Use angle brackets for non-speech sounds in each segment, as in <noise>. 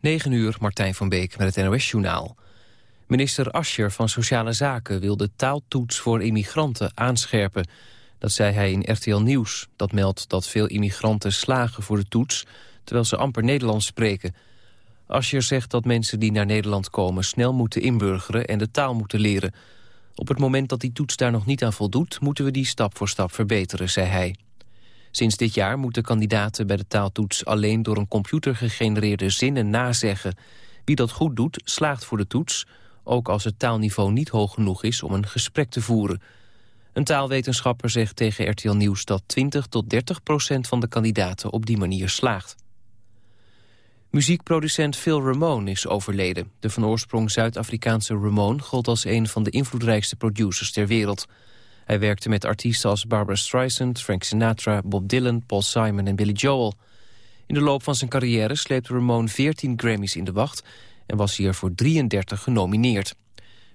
9 uur, Martijn van Beek met het NOS-journaal. Minister Ascher van Sociale Zaken wil de taaltoets voor immigranten aanscherpen. Dat zei hij in RTL Nieuws. Dat meldt dat veel immigranten slagen voor de toets... terwijl ze amper Nederlands spreken. Ascher zegt dat mensen die naar Nederland komen... snel moeten inburgeren en de taal moeten leren. Op het moment dat die toets daar nog niet aan voldoet... moeten we die stap voor stap verbeteren, zei hij. Sinds dit jaar moeten kandidaten bij de taaltoets alleen door een computer gegenereerde zinnen nazeggen. Wie dat goed doet, slaagt voor de toets, ook als het taalniveau niet hoog genoeg is om een gesprek te voeren. Een taalwetenschapper zegt tegen RTL Nieuws dat 20 tot 30 procent van de kandidaten op die manier slaagt. Muziekproducent Phil Ramone is overleden. De van oorsprong Zuid-Afrikaanse Ramone gold als een van de invloedrijkste producers ter wereld. Hij werkte met artiesten als Barbara Streisand, Frank Sinatra, Bob Dylan, Paul Simon en Billy Joel. In de loop van zijn carrière sleepte Ramone 14 Grammys in de wacht en was hier voor 33 genomineerd.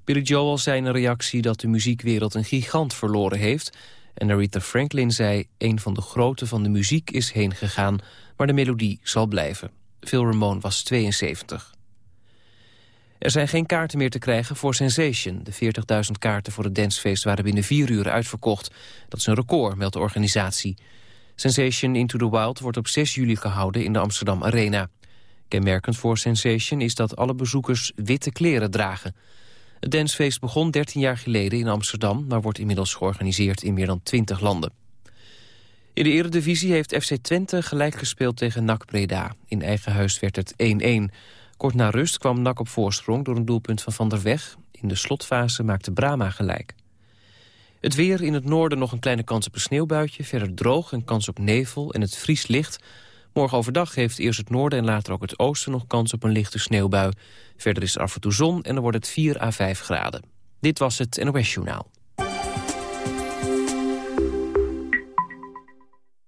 Billy Joel zei in een reactie dat de muziekwereld een gigant verloren heeft... en Aretha Franklin zei, een van de groten van de muziek is heen gegaan... maar de melodie zal blijven. Phil Ramone was 72. Er zijn geen kaarten meer te krijgen voor Sensation. De 40.000 kaarten voor het dancefeest waren binnen vier uur uitverkocht. Dat is een record, meldt de organisatie. Sensation Into the Wild wordt op 6 juli gehouden in de Amsterdam Arena. Kenmerkend voor Sensation is dat alle bezoekers witte kleren dragen. Het dancefeest begon 13 jaar geleden in Amsterdam... maar wordt inmiddels georganiseerd in meer dan 20 landen. In de eredivisie heeft FC Twente gelijk gespeeld tegen NAC Breda. In eigen huis werd het 1-1. Kort na rust kwam NAC op voorsprong door een doelpunt van Van der Weg. In de slotfase maakte Brama gelijk. Het weer in het noorden nog een kleine kans op een sneeuwbuitje. Verder droog en kans op nevel en het vries licht. Morgen overdag heeft eerst het noorden en later ook het oosten nog kans op een lichte sneeuwbui. Verder is er af en toe zon en dan wordt het 4 à 5 graden. Dit was het NOS Journaal.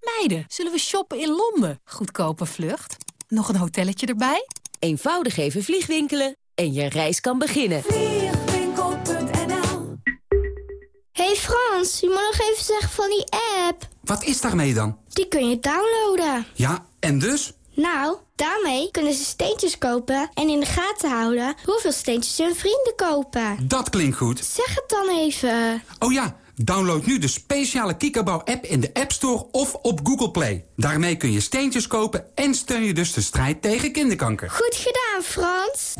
Meiden, zullen we shoppen in Londen? Goedkope vlucht. Nog een hotelletje erbij? Eenvoudig even vliegwinkelen en je reis kan beginnen. Vliegwinkel.nl Hey Frans, je moet nog even zeggen van die app. Wat is daarmee dan? Die kun je downloaden. Ja, en dus? Nou, daarmee kunnen ze steentjes kopen en in de gaten houden hoeveel steentjes hun vrienden kopen. Dat klinkt goed. Zeg het dan even. Oh ja, download nu de speciale Kikkerbouw-app in de App Store of op Google Play. Daarmee kun je steentjes kopen en steun je dus de strijd tegen kinderkanker. Goed gedaan, Frans.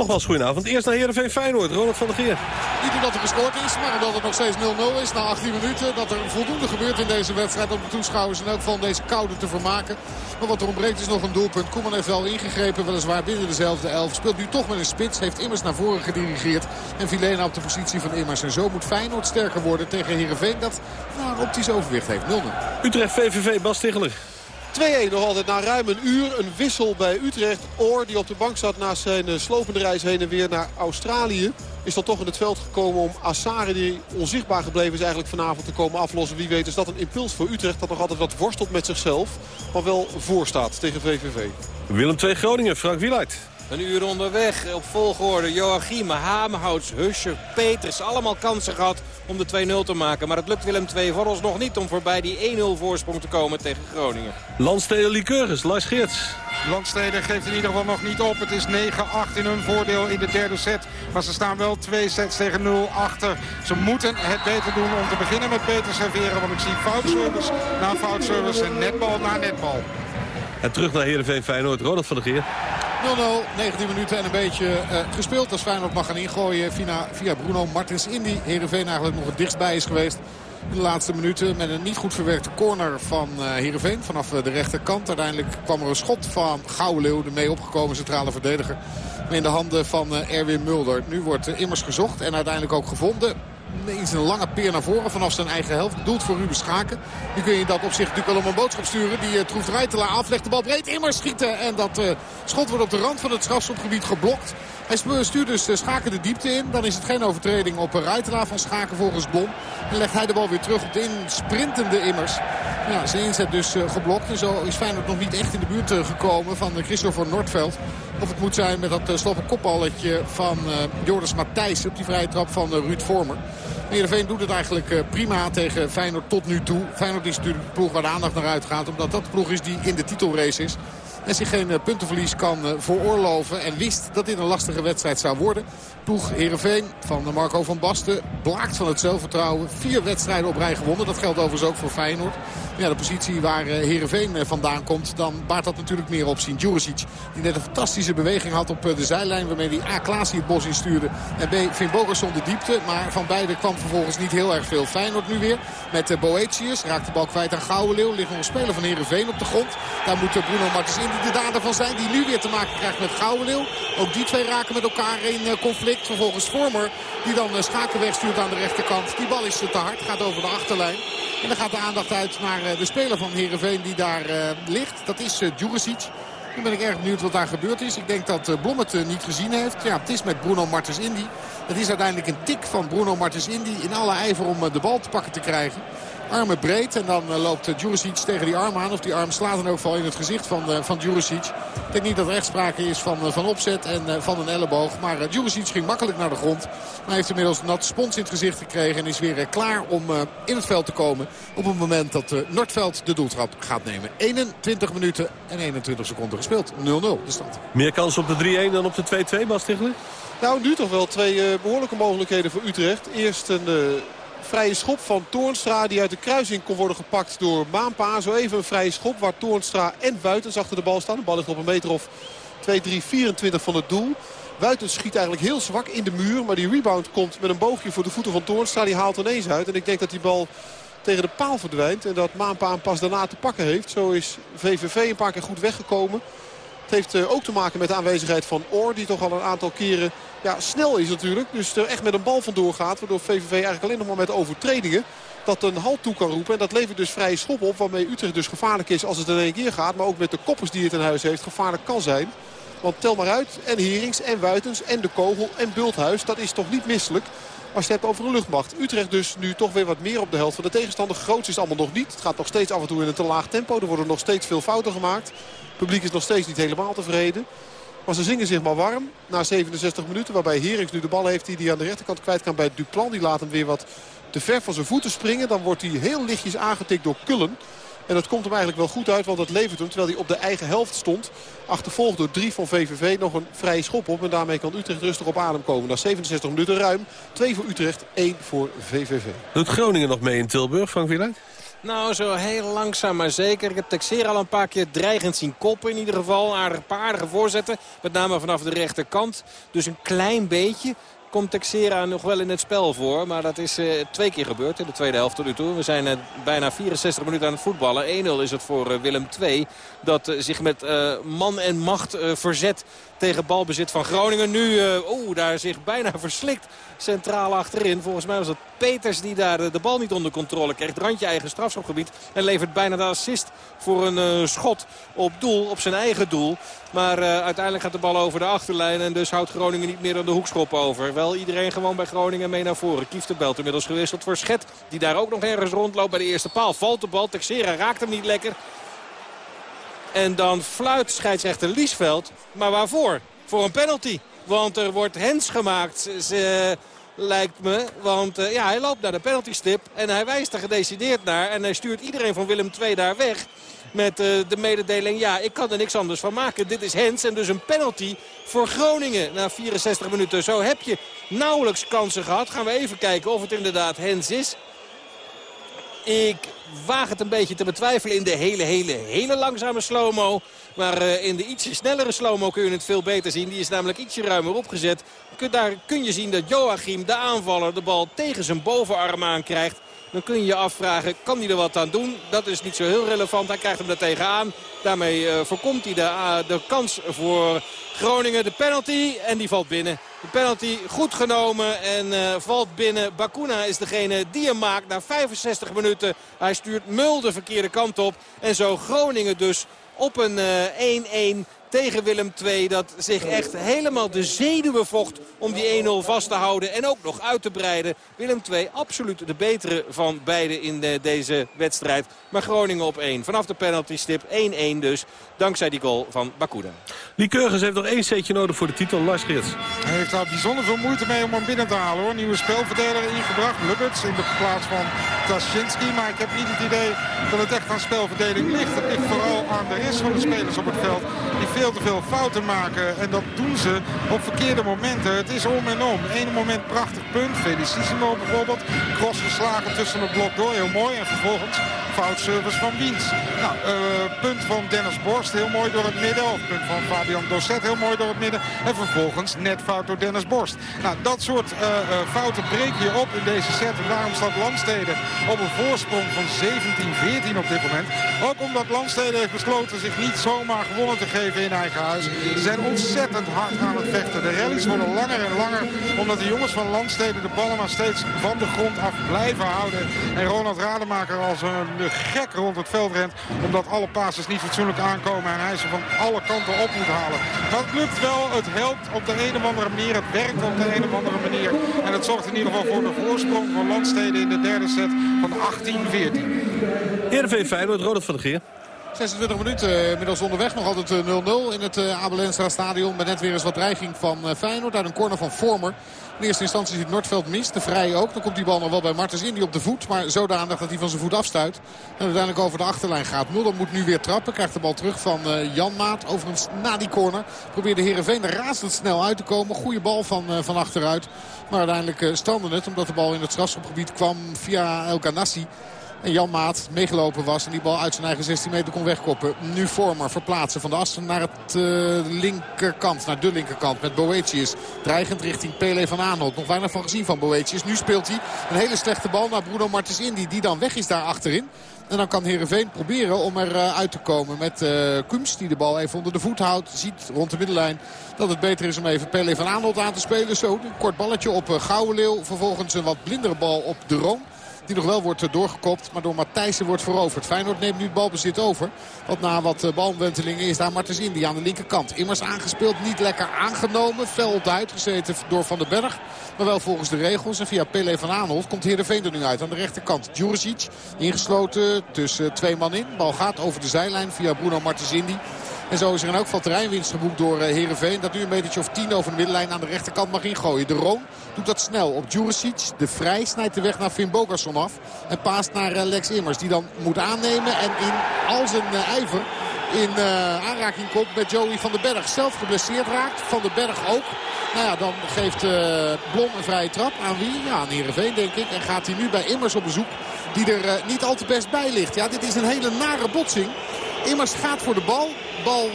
Nogmaals, goedenavond. Eerst naar Heerenveen Feyenoord. Ronald van der Geer. Niet omdat er gescoord is, maar omdat het nog steeds 0-0 is na 18 minuten. Dat er voldoende gebeurt in deze wedstrijd om de toeschouwers in elk geval deze koude te vermaken. Maar wat er ontbreekt is nog een doelpunt. Koeman heeft wel ingegrepen, weliswaar binnen dezelfde elf. Speelt nu toch met een spits, heeft Immers naar voren gedirigeerd. En Vilena op de positie van Immers. En zo moet Feyenoord sterker worden tegen Heerenveen dat nou, een optisch overwicht heeft. 0-0. Utrecht VVV, Bas Tegeler. 2-1 nog altijd na ruim een uur. Een wissel bij Utrecht. Oor die op de bank zat naast zijn eh, slopende reis heen en weer naar Australië. Is dan toch in het veld gekomen om Assare die onzichtbaar gebleven is eigenlijk vanavond te komen aflossen. Wie weet is dat een impuls voor Utrecht dat nog altijd wat worstelt met zichzelf. Maar wel voorstaat tegen VVV. Willem 2 Groningen, Frank Wieluid. Een uur onderweg op volgorde. Joachim, Hamerhouts, Huscher, Peters. Allemaal kansen gehad om de 2-0 te maken. Maar het lukt Willem II nog niet om voorbij die 1-0 voorsprong te komen tegen Groningen. Landsteden Lycurgus, Lars Geerts. Landsteden geeft in ieder geval nog niet op. Het is 9-8 in hun voordeel in de derde set. Maar ze staan wel twee sets tegen 0 achter. Ze moeten het beter doen om te beginnen met beter serveren. Want ik zie foutservice na foutservice en netbal na netbal. En terug naar Heerenveen Feyenoord, Ronald van der Geer. 0-0, 19 minuten en een beetje uh, gespeeld. Als Feyenoord mag gaan ingooien via, via Bruno Martins Indy. Heerenveen eigenlijk nog het dichtstbij is geweest. In de laatste minuten met een niet goed verwerkte corner van uh, Heerenveen. Vanaf de rechterkant. Uiteindelijk kwam er een schot van Gouwleeuw. De mee opgekomen centrale verdediger. In de handen van Erwin Mulder. Nu wordt immers gezocht en uiteindelijk ook gevonden eens een lange peer naar voren vanaf zijn eigen helft. Doelt voor Ruben Schaken. Nu kun je dat op zich natuurlijk wel om een boodschap sturen. Die uh, Troeft Rijtela aflegt de bal breed. Immer schieten. En dat uh, schot wordt op de rand van het strafschopgebied geblokt. Hij stuurt dus uh, Schaken de diepte in. Dan is het geen overtreding op Rijtela van Schaken volgens Blom. En legt hij de bal weer terug op de insprintende Immers. Ja, zijn inzet dus geblokt. En zo is Feyenoord nog niet echt in de buurt gekomen van Christopher Nordveld. Of het moet zijn met dat sloppe kopballetje van Joris Matthijs op die vrije trap van Ruud Vormer. Heerenveen doet het eigenlijk prima tegen Feyenoord tot nu toe. Feyenoord is natuurlijk de ploeg waar de aandacht naar uitgaat. Omdat dat de ploeg is die in de titelrace is. En zich geen puntenverlies kan veroorloven. En wist dat dit een lastige wedstrijd zou worden ploeg Heerenveen van Marco van Basten blaakt van het zelfvertrouwen. Vier wedstrijden op rij gewonnen. Dat geldt overigens ook voor Feyenoord. Ja, de positie waar eh, Heerenveen eh, vandaan komt, dan baart dat natuurlijk meer op zien. Djuricic, die net een fantastische beweging had op eh, de zijlijn... waarmee hij A. Klaas het bos instuurde en B. Finn Bogerson de diepte. Maar van beide kwam vervolgens niet heel erg veel. Feyenoord nu weer met Boetius. Raakt de bal kwijt aan Gouwenleeuw. Ligt nog een speler van Heerenveen op de grond. Daar moet Bruno Martens in die de dader van zijn. Die nu weer te maken krijgt met Gouwenleeuw. Ook die twee raken met elkaar in conflict. Vervolgens Vormer die dan eh, Schaken wegstuurt aan de rechterkant. Die bal is te hard, gaat over de achterlijn. En dan gaat de aandacht uit naar eh, de speler van Heerenveen die daar eh, ligt. Dat is Djuricic. Nu ben ik erg benieuwd wat daar gebeurd is. Ik denk dat Blom het niet gezien heeft. Ja, het is met Bruno Martens Indy. Het is uiteindelijk een tik van Bruno Martens Indy in alle ijver om de bal te pakken te krijgen. Armen breed en dan uh, loopt Djuricic tegen die arm aan. Of die arm slaat dan ook geval in het gezicht van, uh, van Djuricic. Ik denk niet dat er echt sprake is van, uh, van opzet en van een elleboog. Maar uh, Djuricic ging makkelijk naar de grond. Maar heeft inmiddels nat spons in het gezicht gekregen. En is weer klaar om in het veld te komen. Op het moment dat Noordveld de doeltrap gaat nemen. 21 minuten en 21 seconden gespeeld. 0-0 de stand. Meer kans op de 3-1 dan op de 2-2, Bas Tichler? Nou, nu toch wel twee behoorlijke mogelijkheden voor Utrecht. Eerst een vrije schop van Toornstra die uit de kruising kon worden gepakt door Maanpa. Zo even een vrije schop waar Toornstra en Buitens achter de bal staan. De bal ligt op een meter of 2, 3, 24 van het doel. Buitens schiet eigenlijk heel zwak in de muur. Maar die rebound komt met een boogje voor de voeten van Toornstra. Die haalt ineens uit. En ik denk dat die bal tegen de paal verdwijnt. En dat Maanpa hem pas daarna te pakken heeft. Zo is VVV een paar keer goed weggekomen. Het heeft eh, ook te maken met de aanwezigheid van Oor. Die toch al een aantal keren ja, snel is natuurlijk. Dus er echt met een bal vandoor gaat. Waardoor VVV eigenlijk alleen nog maar met overtredingen dat een halt toe kan roepen. En dat levert dus vrije schop op. Waarmee Utrecht dus gevaarlijk is als het in één keer gaat. Maar ook met de koppers die het in huis heeft gevaarlijk kan zijn. Want tel maar uit. En Herings en Wuitens en de Kogel en Bulthuis. Dat is toch niet misselijk. Als je het hebt over een luchtmacht. Utrecht dus nu toch weer wat meer op de helft van de tegenstander. Groots is allemaal nog niet. Het gaat nog steeds af en toe in een te laag tempo. Er worden nog steeds veel fouten gemaakt. Het publiek is nog steeds niet helemaal tevreden. Maar ze zingen zich maar warm na 67 minuten. Waarbij Herings nu de bal heeft die hij aan de rechterkant kwijt kan bij Duplan. Die laat hem weer wat te ver van zijn voeten springen. Dan wordt hij heel lichtjes aangetikt door Kullen. En dat komt hem eigenlijk wel goed uit, want dat levert hem, terwijl hij op de eigen helft stond... achtervolgd door drie van VVV, nog een vrije schop op. En daarmee kan Utrecht rustig op adem komen. Na 67 minuten ruim. Twee voor Utrecht, één voor VVV. Doet Groningen nog mee in Tilburg, Frank Wieland? Nou, zo heel langzaam maar zeker. Ik heb Texera al een paar keer dreigend zien koppen in ieder geval. Aardige, aardige voorzetten. Met name vanaf de rechterkant. Dus een klein beetje komt Texera nog wel in het spel voor. Maar dat is uh, twee keer gebeurd in de tweede helft tot nu toe. We zijn uh, bijna 64 minuten aan het voetballen. 1-0 is het voor uh, Willem II. Dat zich met man en macht verzet tegen balbezit van Groningen. Nu, oeh, daar zich bijna <laughs> verslikt centraal achterin. Volgens mij was het Peters die daar de bal niet onder controle kreeg. randje eigen strafschopgebied. En levert bijna de assist voor een schot op doel, op zijn eigen doel. Maar uh, uiteindelijk gaat de bal over de achterlijn. En dus houdt Groningen niet meer dan de hoekschop over. Wel iedereen gewoon bij Groningen mee naar voren. Kieft de belt inmiddels gewisseld voor Schet. Die daar ook nog ergens rondloopt bij de eerste paal. Valt de bal. Texera raakt hem niet lekker. En dan fluit scheidsrechter Liesveld. Maar waarvoor? Voor een penalty. Want er wordt hens gemaakt. Lijkt me. Want uh, ja, hij loopt naar de penaltystip. En hij wijst er gedecideerd naar. En hij stuurt iedereen van Willem II daar weg. Met uh, de mededeling, ja, ik kan er niks anders van maken. Dit is Hens en dus een penalty voor Groningen na 64 minuten. Zo heb je nauwelijks kansen gehad. Gaan we even kijken of het inderdaad Hens is. Ik waag het een beetje te betwijfelen in de hele, hele, hele langzame slow-mo. Maar uh, in de ietsje snellere slow-mo kun je het veel beter zien. Die is namelijk ietsje ruimer opgezet. Daar kun je zien dat Joachim, de aanvaller, de bal tegen zijn bovenarm aan krijgt. Dan kun je je afvragen, kan hij er wat aan doen? Dat is niet zo heel relevant. Hij krijgt hem er tegenaan. Daarmee uh, voorkomt hij de, uh, de kans voor Groningen. De penalty en die valt binnen. De penalty goed genomen en uh, valt binnen. Bakuna is degene die hem maakt na 65 minuten. Hij stuurt Mul de verkeerde kant op. En zo Groningen dus op een 1-1 tegen Willem II. Dat zich echt helemaal de zenuwen vocht om die 1-0 vast te houden. En ook nog uit te breiden. Willem II absoluut de betere van beide in de, deze wedstrijd. Maar Groningen op 1. Vanaf de penaltystip 1-1 dus. Dankzij die goal van Bakuda. Die Keurgens heeft nog één setje nodig voor de titel. Lars Geerts. Hij heeft daar bijzonder veel moeite mee om hem binnen te halen hoor. Nieuwe spelverdeler ingebracht. Lubberts in de plaats van Taschinski. Maar ik heb niet het idee dat het echt aan spelverdeling ligt. Het ligt vooral aan de rest van de spelers op het veld. Die te veel fouten maken. En dat doen ze op verkeerde momenten. Het is om en om. Eén moment prachtig punt. Felicissimo bijvoorbeeld. Cross geslagen tussen het blok door. Heel mooi. En vervolgens foutservice van Wiens. Nou, uh, punt van Dennis Borst. Heel mooi door het midden. Of punt van Fabian Dosset. Heel mooi door het midden. En vervolgens net fout door Dennis Borst. Nou, dat soort uh, uh, fouten breek je op in deze set. En daarom staat Landsteden op een voorsprong van 17-14 op dit moment. Ook omdat Landsteden heeft besloten zich niet zomaar gewonnen te geven Ze zijn ontzettend hard aan het vechten. De rallies worden langer en langer. Omdat de jongens van Landsteden de ballen maar steeds van de grond af blijven houden. En Ronald Rademaker als een gek rond het veld rent. Omdat alle passes niet fatsoenlijk aankomen. En hij ze van alle kanten op moet halen. Het lukt wel. Het helpt op de een of andere manier. Het werkt op de een of andere manier. En het zorgt in ieder geval voor de voorsprong van Landsteden in de derde set van 18-14. Heerenveen Feyenoord, Ronald van der Geer. 26 minuten inmiddels onderweg. Nog altijd 0-0 in het Abel Enstra stadion. Met net weer eens wat dreiging van Feyenoord. Uit een corner van Vormer. In eerste instantie ziet Noordveld mist. De vrije ook. Dan komt die bal nog wel bij Martens Indy op de voet. Maar zodanig dat hij van zijn voet afstuit. En uiteindelijk over de achterlijn gaat. Mulder moet nu weer trappen. Krijgt de bal terug van Jan Maat. Overigens na die corner probeerde Heerenveen er razendsnel uit te komen. Goede bal van, van achteruit. Maar uiteindelijk strandde het. Omdat de bal in het strafschopgebied kwam via El Ganassi. En Jan Maat meegelopen was en die bal uit zijn eigen 16 meter kon wegkoppen. Nu Vormer verplaatsen van de as naar het uh, linkerkant, naar de linkerkant met Boetius. Dreigend richting Pele van Aanholt. Nog weinig van gezien van Boetius. Nu speelt hij een hele slechte bal naar Bruno Martens Indy die dan weg is daar achterin. En dan kan Heerenveen proberen om eruit uit te komen met uh, Kums. Die de bal even onder de voet houdt. Ziet rond de middenlijn dat het beter is om even Pele van Aanholt aan te spelen. Zo, een kort balletje op uh, Gouwenleeuw. Vervolgens een wat blindere bal op de. Die nog wel wordt doorgekopt, maar door Matthijssen wordt veroverd. Feyenoord neemt nu het balbezit over. Want na wat balwentelingen is daar Martens Indy aan de linkerkant. Immers aangespeeld, niet lekker aangenomen. Fel op de uitgezeten door Van den Berg. Maar wel volgens de regels. En via Pele van Aanholt komt Heerenveen er nu uit aan de rechterkant. Djuricic ingesloten tussen twee man in. Bal gaat over de zijlijn via Bruno Martens. En zo is er in elk geval terreinwinst geboekt door Heerenveen. Dat nu een metertje of tien over de middenlijn aan de rechterkant mag ingooien. De Roon doet dat snel op Djuricic. De Vrij snijdt de weg naar Finn Bogason af. En paast naar Lex Immers. Die dan moet aannemen en in al zijn ijver in aanraking komt met Joey van den Berg. Zelf geblesseerd raakt. Van den Berg ook. Nou ja, dan geeft Blom een vrije trap. Aan wie? Ja, aan Heerenveen denk ik. En gaat hij nu bij Immers op bezoek. Die er niet al te best bij ligt. Ja, dit is een hele nare botsing. Immers gaat voor de bal. Bal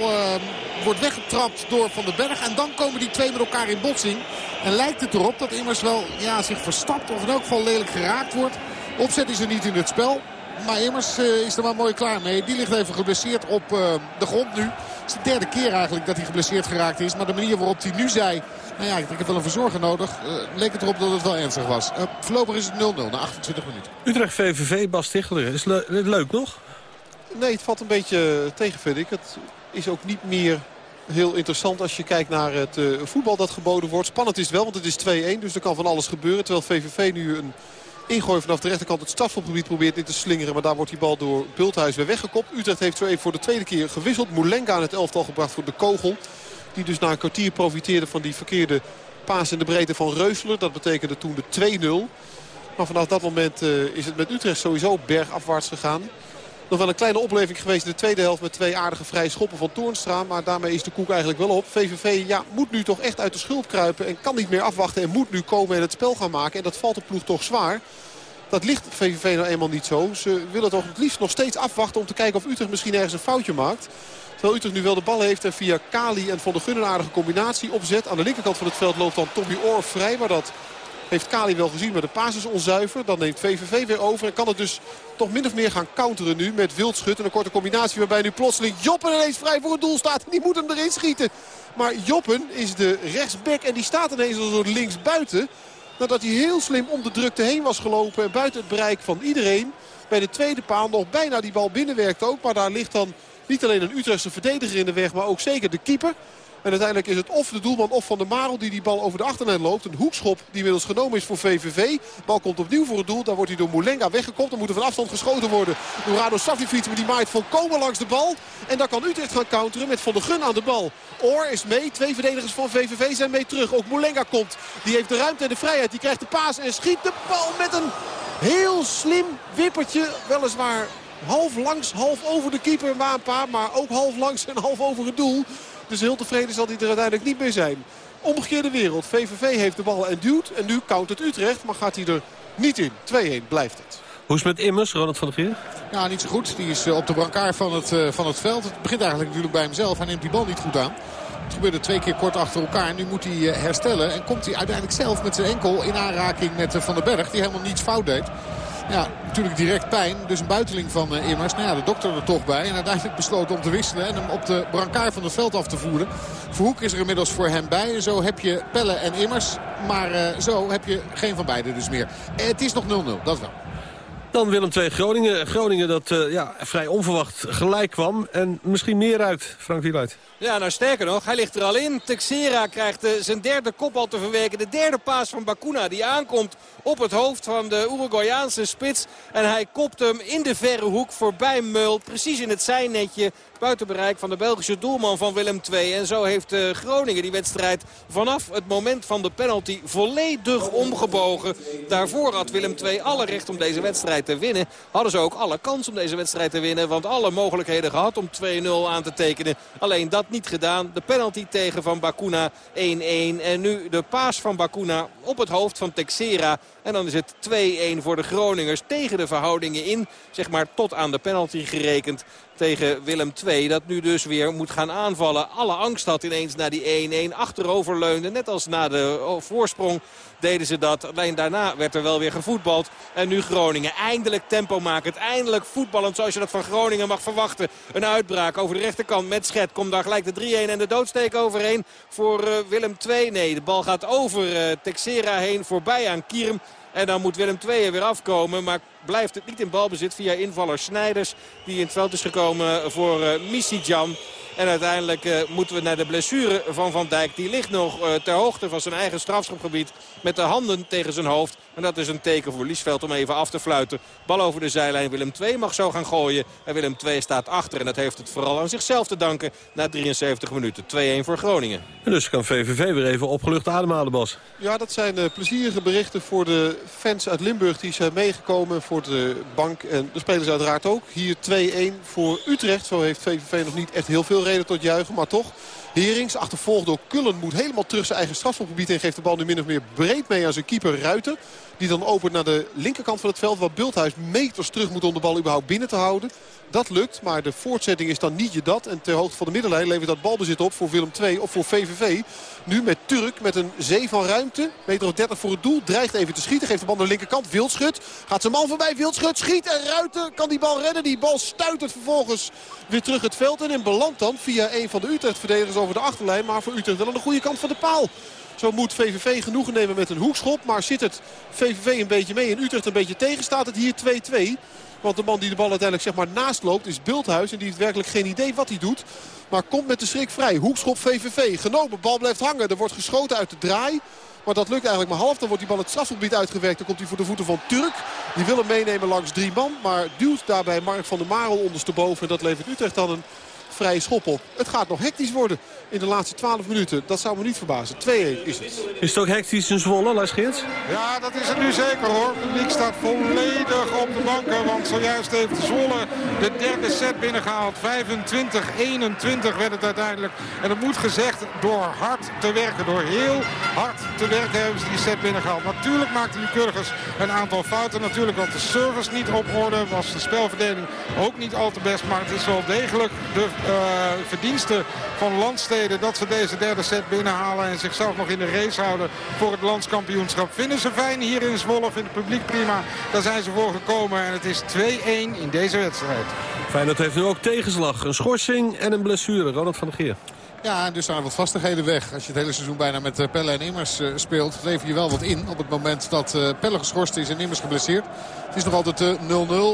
wordt weggetrapt door Van den Berg. En dan komen die twee met elkaar in botsing. En lijkt het erop dat Immers wel ja, zich verstapt. Of in elk geval lelijk geraakt wordt. Opzet is er niet in het spel. Maar Immers uh, is er maar mooi klaar mee. Die ligt even geblesseerd op uh, de grond nu. Het is de derde keer eigenlijk dat hij geblesseerd geraakt is. Maar de manier waarop hij nu zei... Nou ja, ik heb wel een verzorger nodig. Uh, leek het erop dat het wel ernstig was. voorlopig is het 0-0 na 28 minuten. Utrecht VVV, Bas Tichler. Is le leuk nog? Nee, het valt een beetje tegen vind ik. Het is ook niet meer heel interessant als je kijkt naar het uh, voetbal dat geboden wordt. Spannend is het wel, want het is 2-1. Dus er kan van alles gebeuren. Terwijl VVV nu een ingooi vanaf de rechterkant het strafschopgebied probeert in te slingeren. Maar daar wordt die bal door Bulthuis weer weggekopt. Utrecht heeft zo even voor de tweede keer gewisseld. Moulenga aan het elftal gebracht voor de kogel. Die dus na een kwartier profiteerde van die verkeerde paas in de breedte van Reusler. Dat betekende toen de 2-0. Maar vanaf dat moment uh, is het met Utrecht sowieso bergafwaarts gegaan. Nog wel een kleine opleving geweest in de tweede helft met twee aardige vrije schoppen van Toornstra. Maar daarmee is de koek eigenlijk wel op. VVV ja, moet nu toch echt uit de schuld kruipen en kan niet meer afwachten. En moet nu komen en het spel gaan maken. En dat valt de ploeg toch zwaar. Dat ligt VVV nou eenmaal niet zo. Ze willen toch het liefst nog steeds afwachten om te kijken of Utrecht misschien ergens een foutje maakt. Terwijl Utrecht nu wel de bal heeft en via Kali en Van der Gun een aardige combinatie opzet. Aan de linkerkant van het veld loopt dan Tommy Oor vrij. Maar dat heeft Kali wel gezien, maar de paas is onzuiver. Dan neemt VVV weer over en kan het dus toch min of meer gaan counteren nu met Wildschut. En een korte combinatie waarbij nu plotseling Joppen ineens vrij voor het doel staat. En die moet hem erin schieten. Maar Joppen is de rechtsback en die staat ineens al zo links buiten. Nadat hij heel slim om de drukte heen was gelopen en buiten het bereik van iedereen. Bij de tweede paal nog bijna die bal binnenwerkt ook. Maar daar ligt dan niet alleen een Utrechtse verdediger in de weg, maar ook zeker de keeper. En uiteindelijk is het of de doelman of Van der Marel die die bal over de achterlijn loopt. Een hoekschop die inmiddels genomen is voor VVV. Bal komt opnieuw voor het doel. Daar wordt hij door Moulenga weggekopt. Dan moet er van afstand geschoten worden door Rado. Maar die maait volkomen langs de bal. En dan kan Utrecht gaan counteren met Van der Gun aan de bal. Oor is mee. Twee verdedigers van VVV zijn mee terug. Ook Moulenga komt. Die heeft de ruimte en de vrijheid. Die krijgt de paas en schiet de bal met een heel slim wippertje. Weliswaar half langs, half over de keeper Waanpa. Maar ook half langs en half over het doel. Dus heel tevreden zal hij er uiteindelijk niet mee zijn. Omgekeerde wereld. VVV heeft de bal en duwt. En nu countert Utrecht, maar gaat hij er niet in. 2-1 blijft het. Hoe is het met Immers, Ronald van der Geer? Ja, niet zo goed. Die is eh, op de brancard van het, uh, van het veld. Het begint eigenlijk natuurlijk bij hemzelf. Hij neemt die bal niet goed aan. Het gebeurde twee keer kort achter elkaar. Nu moet hij eh, herstellen. En komt hij uiteindelijk zelf met zijn enkel in aanraking met Van den Berg. Die helemaal niets fout deed. Ja, natuurlijk direct pijn. Dus een buiteling van uh, Immers. Nou ja, de dokter er toch bij. En uiteindelijk besloten om te wisselen en hem op de brancard van het veld af te voeren. Verhoek is er inmiddels voor hem bij. En zo heb je Pelle en Immers. Maar uh, zo heb je geen van beiden dus meer. Uh, het is nog 0-0, dat wel. Dan Willem II Groningen. Groningen dat uh, ja, vrij onverwacht gelijk kwam. En misschien meer uit, Frank Wieluid. Ja, nou sterker nog, hij ligt er al in. Texera krijgt uh, zijn derde kopbal te verwerken. De derde paas van Bakuna die aankomt op het hoofd van de Uruguayaanse spits. En hij kopt hem in de verre hoek voorbij Meul. Precies in het zijnetje buiten bereik van de Belgische doelman van Willem II. En zo heeft uh, Groningen die wedstrijd vanaf het moment van de penalty volledig omgebogen. Daarvoor had Willem II alle recht om deze wedstrijd te winnen. Hadden ze ook alle kans om deze wedstrijd te winnen. Want alle mogelijkheden gehad om 2-0 aan te tekenen. Alleen dat niet gedaan. De penalty tegen van Bakuna 1-1. En nu de paas van Bakuna op het hoofd van Texera. En dan is het 2-1 voor de Groningers tegen de verhoudingen in. Zeg maar tot aan de penalty gerekend tegen Willem II. Dat nu dus weer moet gaan aanvallen. Alle angst had ineens naar die 1-1. Achterover leunde. Net als na de voorsprong deden ze dat. Alleen daarna werd er wel weer gevoetbald. En nu Groningen. Eindelijk tempo maken. Eindelijk voetballend zoals je dat van Groningen mag verwachten. Een uitbraak over de rechterkant met Schet. Komt daar gelijk de 3-1 en de doodsteek overheen voor uh, Willem II. Nee, de bal gaat over uh, Texera heen. Voorbij aan Kierm. En dan moet Willem II er weer afkomen. Maar blijft het niet in balbezit via invaller Snijders. Die in het veld is gekomen voor uh, Misijan. En uiteindelijk uh, moeten we naar de blessure van Van Dijk. Die ligt nog uh, ter hoogte van zijn eigen strafschopgebied. Met de handen tegen zijn hoofd. En dat is een teken voor Liesveld om even af te fluiten. Bal over de zijlijn. Willem II mag zo gaan gooien. En Willem II staat achter. En dat heeft het vooral aan zichzelf te danken. Na 73 minuten. 2-1 voor Groningen. En dus kan VVV weer even opgelucht ademhalen, Bas. Ja, dat zijn uh, plezierige berichten voor de fans uit Limburg. Die zijn meegekomen voor de bank. En de spelers uiteraard ook. Hier 2-1 voor Utrecht. Zo heeft VVV nog niet echt heel veel reden tot juichen. Maar toch, Herings, achtervolgd door Kullen, moet helemaal terug zijn eigen strafschopgebied en geeft de bal nu min of meer breed mee aan zijn keeper Ruiter. Die dan opent naar de linkerkant van het veld. Waar Bulthuis meters terug moet om de bal überhaupt binnen te houden. Dat lukt, maar de voortzetting is dan niet je dat. En ter hoogte van de middenlijn levert dat balbezit op voor Willem II of voor VVV. Nu met Turk, met een zee van ruimte. Meter of 30 voor het doel. Dreigt even te schieten. Geeft de bal aan de linkerkant. Wildschut. Gaat zijn man voorbij. Wildschut schiet en Ruiten kan die bal redden. Die bal stuitert vervolgens weer terug het veld in. En belandt dan via een van de Utrecht-verdedigers over de achterlijn. Maar voor Utrecht wel aan de goede kant van de paal. Zo moet VVV genoegen nemen met een hoekschop. Maar zit het VVV een beetje mee en Utrecht een beetje tegen, staat het hier 2-2. Want de man die de bal uiteindelijk zeg maar naast loopt is Bulthuis. En die heeft werkelijk geen idee wat hij doet. Maar komt met de schrik vrij. Hoekschop VVV. Genomen. Bal blijft hangen. Er wordt geschoten uit de draai. Maar dat lukt eigenlijk maar half. Dan wordt die bal het strafgebied uitgewerkt. Dan komt hij voor de voeten van Turk. Die wil hem meenemen langs drie man. Maar duwt daarbij Mark van der Marel ondersteboven. En dat levert Utrecht dan een vrije schop op. Het gaat nog hectisch worden in de laatste 12 minuten. Dat zou me niet verbazen. 2-1 is het. Is het ook hectisch in Zwolle, Lars Geerts? Ja, dat is het nu zeker hoor. Het publiek staat volledig op de banken. Want zojuist heeft Zwolle de derde set binnengehaald. 25-21 werd het uiteindelijk. En het moet gezegd door hard te werken. Door heel hard te werken hebben ze die set binnengehaald. Natuurlijk maakte Lycurgus een aantal fouten. Natuurlijk want de service niet op orde. Was de spelverdeling ook niet al te best. Maar het is wel degelijk de uh, verdiensten van dat ze deze derde set binnenhalen en zichzelf nog in de race houden voor het landskampioenschap. Vinden ze fijn hier in Zwolle, vindt het publiek prima. Daar zijn ze voor gekomen en het is 2-1 in deze wedstrijd. Feyenoord heeft nu ook tegenslag, een schorsing en een blessure. Ronald van der Geer. Ja, en dus staan er wat vastigheden weg. Als je het hele seizoen bijna met Pelle en Immers speelt... lever je wel wat in op het moment dat Pelle geschorst is en Immers geblesseerd. Het is nog altijd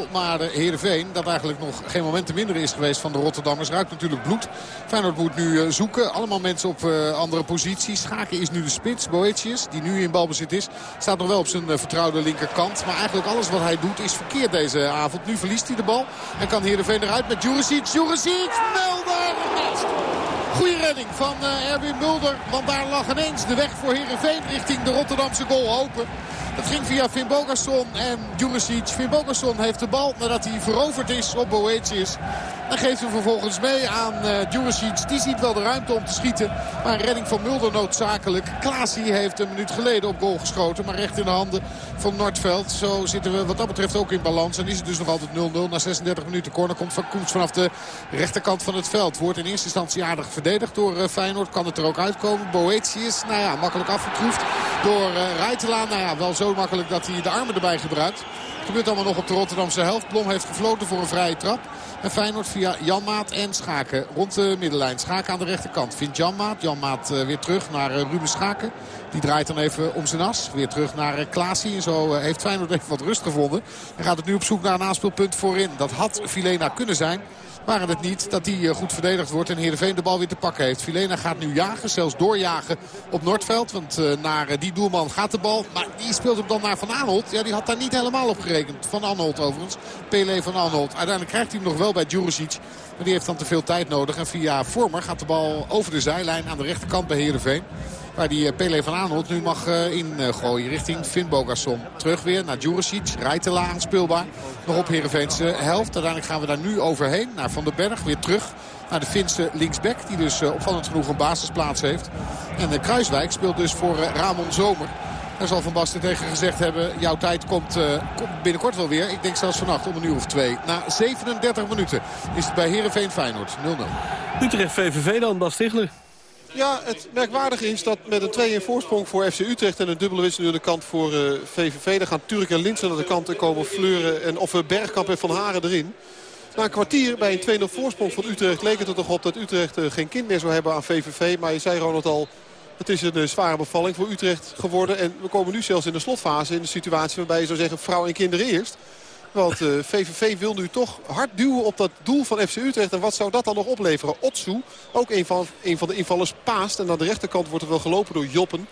0-0, maar Heerenveen, dat eigenlijk nog geen moment te minder is geweest van de Rotterdammers, ruikt natuurlijk bloed. Feyenoord moet nu zoeken. Allemaal mensen op andere posities. Schaken is nu de spits. Boetius, die nu in balbezit is, staat nog wel op zijn vertrouwde linkerkant. Maar eigenlijk alles wat hij doet is verkeerd deze avond. Nu verliest hij de bal en kan Heerenveen eruit met Juricic. Juricic, Mulder, naast. Goeie redding van uh, Erwin Mulder. Want daar lag ineens de weg voor Heerenveen richting de Rotterdamse goal open. Dat ging via Finn Bogason en Juricic. Finn Bogason heeft de bal nadat hij veroverd is op Boetius. Dan geeft hij vervolgens mee aan uh, Juricic. Die ziet wel de ruimte om te schieten. Maar redding van Mulder noodzakelijk. Klaasie heeft een minuut geleden op goal geschoten. Maar recht in de handen van Noordveld. Zo zitten we wat dat betreft ook in balans. En is het dus nog altijd 0-0 na 36 minuten. Corner komt van Koens vanaf de rechterkant van het veld. Wordt in eerste instantie aardig verdedigd door uh, Feyenoord. Kan het er ook uitkomen. Boetius, nou ja, makkelijk afgetroefd door uh. Nou ja, wel zo makkelijk dat hij de armen erbij gebruikt. Het gebeurt allemaal nog op de Rotterdamse helft. Blom heeft gefloten voor een vrije trap. En Feyenoord via Janmaat en Schaken rond de middenlijn. Schaken aan de rechterkant vindt Janmaat. Janmaat uh, weer terug naar Ruben Schaken. Die draait dan even om zijn as. Weer terug naar uh. En zo heeft Feyenoord even wat rust gevonden. En gaat het nu op zoek naar een aanspeelpunt voorin. Dat had Vilena kunnen zijn. Waren het niet dat die goed verdedigd wordt en Heerenveen de bal weer te pakken heeft. Filena gaat nu jagen, zelfs doorjagen op Noordveld. Want naar die doelman gaat de bal. Maar die speelt hem dan naar Van Aanholt. Ja, die had daar niet helemaal op gerekend. Van Aanholt overigens. Pele van Aanholt. Uiteindelijk krijgt hij hem nog wel bij Juricic. Maar die heeft dan te veel tijd nodig. En via Vormer gaat de bal over de zijlijn aan de rechterkant bij Heerenveen. Waar die Pele van Aanholt nu mag ingooien richting Finn Bogasson. Terug weer naar Juricic. Rijtela aanspeelbaar. Nog op Heerenveense helft. Uiteindelijk gaan we daar nu overheen. Naar Van den Berg. Weer terug naar de Finse linksback. Die dus opvallend genoeg een basisplaats heeft. En Kruiswijk speelt dus voor Ramon Zomer. Daar zal Van Basten tegen gezegd hebben, jouw tijd komt, binnenkort wel weer. Ik denk zelfs vannacht om een uur of twee. Na 37 minuten is het bij Heerenveen Feyenoord 0-0. Utrecht VVV dan, Bas Stigler. Ja, het merkwaardige is dat met een 2 in voorsprong voor FC Utrecht... en een dubbele wissel aan de kant voor VVV... dan gaan Turk en Linsen aan de kant en komen Fleuren en of Bergkamp en Van Haren erin. Na een kwartier bij een 2-0 voorsprong van Utrecht leek het er toch op dat Utrecht uh, geen kind meer zou hebben aan VVV. Maar je zei Ronald al, het is een zware bevalling voor Utrecht geworden. En we komen nu zelfs in de slotfase in de situatie waarbij je zou zeggen vrouw en kinderen eerst. Want VVV wil nu toch hard duwen op dat doel van FC Utrecht. En wat zou dat dan nog opleveren? Otsu, ook een van, een van de invallers, paast. En aan de rechterkant wordt er wel gelopen door Joppen.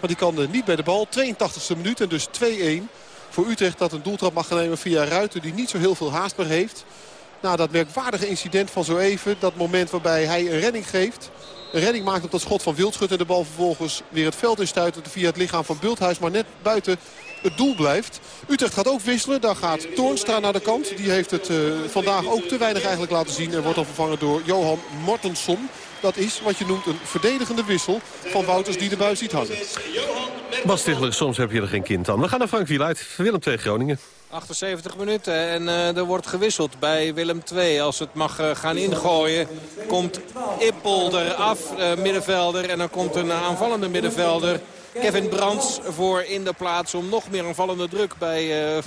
Maar die kan uh, niet bij de bal. 82e minuut en dus 2-1 voor Utrecht dat een doeltrap mag nemen via Ruiter. Die niet zo heel veel haast meer heeft. Na dat merkwaardige incident van zo even. Dat moment waarbij hij een redding geeft. Een redding maakt op dat schot van Wildschut. En de bal vervolgens weer het veld instuit. Via het lichaam van Bulthuis. Maar net buiten het doel blijft. Utrecht gaat ook wisselen. Daar gaat Toornstra naar de kant. Die heeft het uh, vandaag ook te weinig eigenlijk laten zien. En wordt al vervangen door Johan Mortensson. Dat is wat je noemt een verdedigende wissel van Wouters die de buis ziet hangen. Bas Stigler, soms heb je er geen kind aan. We gaan naar Frank Wieluid, Willem 2 Groningen. 78 minuten en uh, er wordt gewisseld bij Willem II. Als het mag uh, gaan ingooien komt Ippel eraf, uh, middenvelder. En dan komt een aanvallende middenvelder. Kevin Brands voor in de plaats om nog meer aanvallende druk bij uh, uh,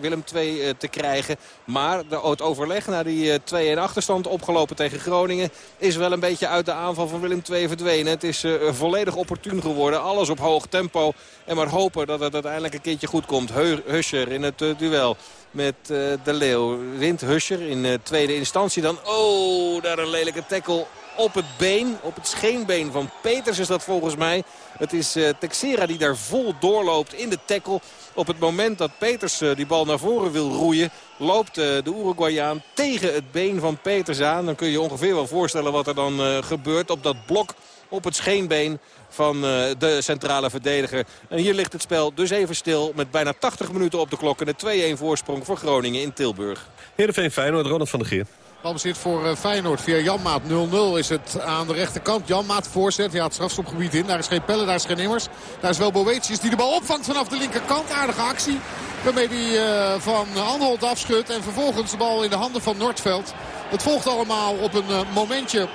Willem II uh, te krijgen. Maar het overleg naar die 2-1 achterstand opgelopen tegen Groningen... is wel een beetje uit de aanval van Willem II verdwenen. Het is volledig opportun geworden. Alles op hoog tempo. En maar hopen dat het uiteindelijk een keertje goed komt. Huscher in het duel met De Leeuw. Wint Huscher in tweede instantie dan. Oh, daar een lelijke tackle op het been, op het scheenbeen van Peters is dat volgens mij. Het is uh, Texera die daar vol doorloopt in de tackle. Op het moment dat Peters uh, die bal naar voren wil roeien... loopt uh, de Uruguayaan tegen het been van Peters aan. Dan kun je ongeveer wel voorstellen wat er dan gebeurt op dat blok op het scheenbeen van de centrale verdediger. En hier ligt het spel dus even stil met bijna 80 minuten op de klok... en de 2-1 voorsprong voor Groningen in Tilburg. Heerenveen Feyenoord, Ronald van der Geer. Balbezit voor Feyenoord via Janmaat 0-0 is het aan de rechterkant. Janmaat voorzet, ja het strafstopgebied in. Daar is geen Pelle, daar is geen Immers. Daar is wel Boetius die de bal opvangt vanaf de linkerkant. Aardige actie waarmee hij uh, van Anholt afschudt. En vervolgens de bal in de handen van Noordveld. Het volgt allemaal op een uh, momentje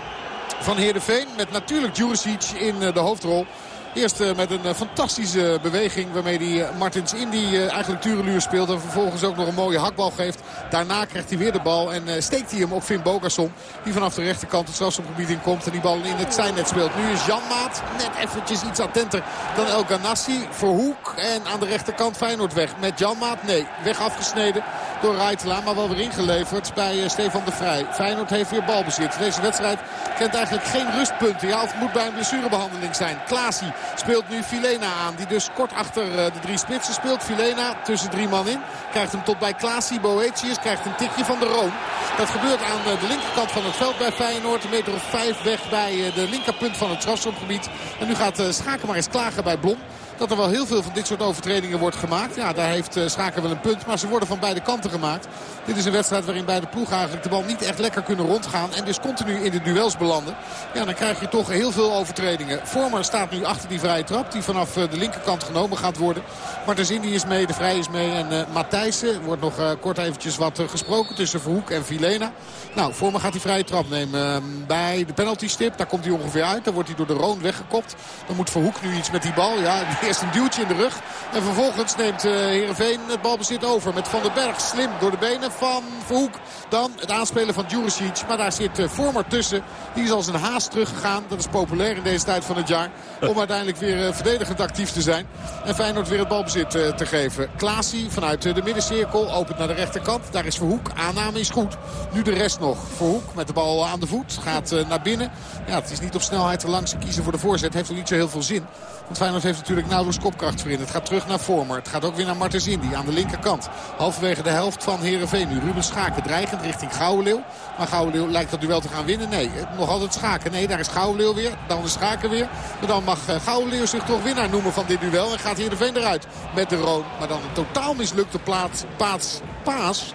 van Heerenveen. Met natuurlijk Juricic in de hoofdrol. Eerst met een fantastische beweging waarmee hij Martins Indy eigenlijk Tureluur speelt. En vervolgens ook nog een mooie hakbal geeft. Daarna krijgt hij weer de bal en steekt hij hem op Finn Bogason. Die vanaf de rechterkant het strafschopgebied in komt. En die bal in het zijnet speelt. Nu is Jan Maat net eventjes iets attenter dan El Ganassi. Verhoek en aan de rechterkant Feyenoord weg. Met Jan Maat, nee, weg afgesneden door Rijtela. Maar wel weer ingeleverd bij Stefan de Vrij. Feyenoord heeft weer balbezit. Deze wedstrijd kent eigenlijk geen rustpunten. Ja, of moet bij een blessurebehandeling zijn. Klaasie speelt nu Filena aan. Die dus kort achter de drie spitsen speelt. Filena tussen drie man in. Krijgt hem tot bij Klaasie. Boetius krijgt een tikje van de Roon. Dat gebeurt aan de linkerkant van het veld bij Feyenoord. Een meter of vijf weg bij de linkerpunt van het strafschopgebied. En nu gaat Schaken maar eens klagen bij Blom dat er wel heel veel van dit soort overtredingen wordt gemaakt. Ja, daar heeft eh, Schaken wel een punt. Maar ze worden van beide kanten gemaakt. Dit is een wedstrijd waarin beide ploegen eigenlijk de bal niet echt lekker kunnen rondgaan. En dus continu in de duels belanden. Ja, dan krijg je toch heel veel overtredingen. Vormer staat nu achter die vrije trap. Die vanaf eh, de linkerkant genomen gaat worden. Martens is mee, de Vrij is mee. En uh, Matthijssen wordt nog kort eventjes wat gesproken tussen Verhoek en Vilena. Nou, Vormer gaat die vrije trap nemen ehm, bij de penalty stip. Daar komt hij ongeveer uit. Dan wordt hij door de Roon weggekopt. Dan moet Verhoek nu iets met die bal. Ja, eerst een duwtje in de rug. En vervolgens neemt uh, Heerenveen het balbezit over. Met Van den Berg slim door de benen van Verhoek. Dan het aanspelen van Djuricic. Maar daar zit uh, Vormer tussen. Die is als een haas teruggegaan. Dat is populair in deze tijd van het jaar. Om uiteindelijk weer uh, verdedigend actief te zijn. En Feyenoord weer het balbezit te geven. Klaasie vanuit de middencirkel. Opent naar de rechterkant. Daar is Verhoek. Aanname is goed. Nu de rest nog. Verhoek met de bal aan de voet. Gaat naar binnen. Ja, het is niet op snelheid te langs kiezen voor de voorzet. Heeft ook niet zo heel veel zin. Want Feyenoord heeft natuurlijk nauwelijks kopkracht voor in. Het gaat terug naar Vormer. Het gaat ook weer naar Martens Indy aan de linkerkant. Halverwege de helft van Herenveen. Nu Ruben Schaken dreigend richting Gouwenleeuw. Maar Gouwenleeuw lijkt dat duel te gaan winnen. Nee, nog altijd Schaken. Nee, daar is Gouwenleeuw weer. Dan de Schaken weer. Maar dan mag eh, Gouwenleeuw zich toch winnaar noemen van dit duel. En gaat Heerenveen eruit met de Roon. Maar dan een totaal mislukte plaats, paas, paas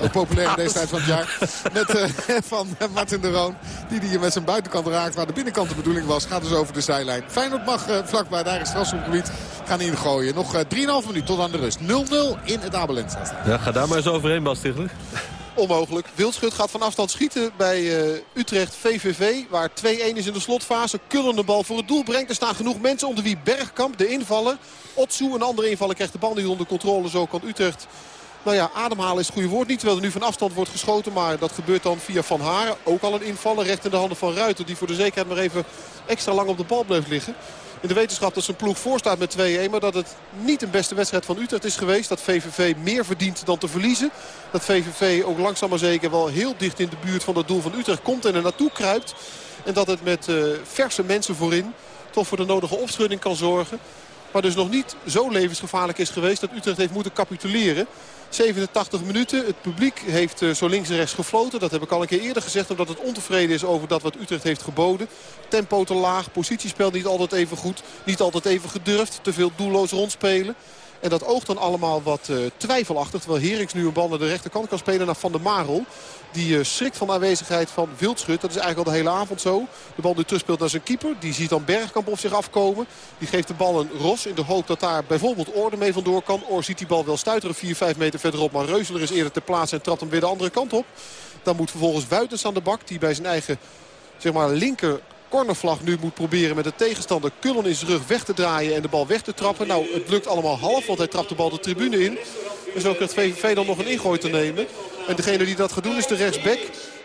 ook populair in deze tijd van het jaar. Met, uh, <laughs> van Martin de Roon. Die die met zijn buitenkant raakt. Waar de binnenkant de bedoeling was. Gaat dus over de zijlijn. Feyenoord mag vlakbij het eigen strafschopgebied gaan ingooien. Nog uh, 3,5 minuut tot aan de rust. 0-0 in het Abelensa. Ja, ga daar maar eens overheen, Bas Stigler. Onmogelijk. Wildschut gaat van afstand schieten bij uh, Utrecht VVV. Waar 2-1 is in de slotfase. Kullen de bal voor het doel brengt. Er staan genoeg mensen onder wie Bergkamp, de invaller. Otsu, een andere invaller, krijgt de bal niet onder controle. Zo kan Utrecht nou ja, ademhalen is het goede woord niet. Terwijl er nu van afstand wordt geschoten. Maar dat gebeurt dan via Van Haren. Ook al een invaller recht in de handen van Ruiter. Die voor de zekerheid maar even extra lang op de bal blijft liggen. In de wetenschap dat zijn ploeg voorstaat met 2-1. Maar dat het niet een beste wedstrijd van Utrecht is geweest. Dat VVV meer verdient dan te verliezen. Dat VVV ook langzaam maar zeker wel heel dicht in de buurt van het doel van Utrecht komt. En er naartoe kruipt. En dat het met uh, verse mensen voorin toch voor de nodige opschudding kan zorgen. Maar dus nog niet zo levensgevaarlijk is geweest dat Utrecht heeft moeten capituleren. 87 minuten. Het publiek heeft eh, zo links en rechts gefloten. Dat heb ik al een keer eerder gezegd. Omdat het ontevreden is over dat wat Utrecht heeft geboden. Tempo te laag. Positiespel niet altijd even goed. Niet altijd even gedurfd. Te veel doelloos rondspelen. En dat oogt dan allemaal wat uh, twijfelachtig. Terwijl Herings nu een bal naar de rechterkant kan spelen naar Van der Marel. Die uh, schrikt van de aanwezigheid van Wildschut. Dat is eigenlijk al de hele avond zo. De bal nu terugspeelt naar zijn keeper. Die ziet dan Bergkamp op zich afkomen. Die geeft de bal een Ros in de hoop dat daar bijvoorbeeld Orde mee vandoor kan. Oor ziet die bal wel stuiteren 4, 5 meter verderop. Maar Reuzeler is eerder ter plaatse en trapt hem weer de andere kant op. Dan moet vervolgens Wuitens aan de bak. Die bij zijn eigen zeg maar, linker cornervlag nu moet proberen met de tegenstander Kullen in zijn rug weg te draaien en de bal weg te trappen. Nou, het lukt allemaal half, want hij trapt de bal de tribune in. En zo krijgt VVV dan nog een ingooi te nemen. En degene die dat gaat doen is de rechtsback.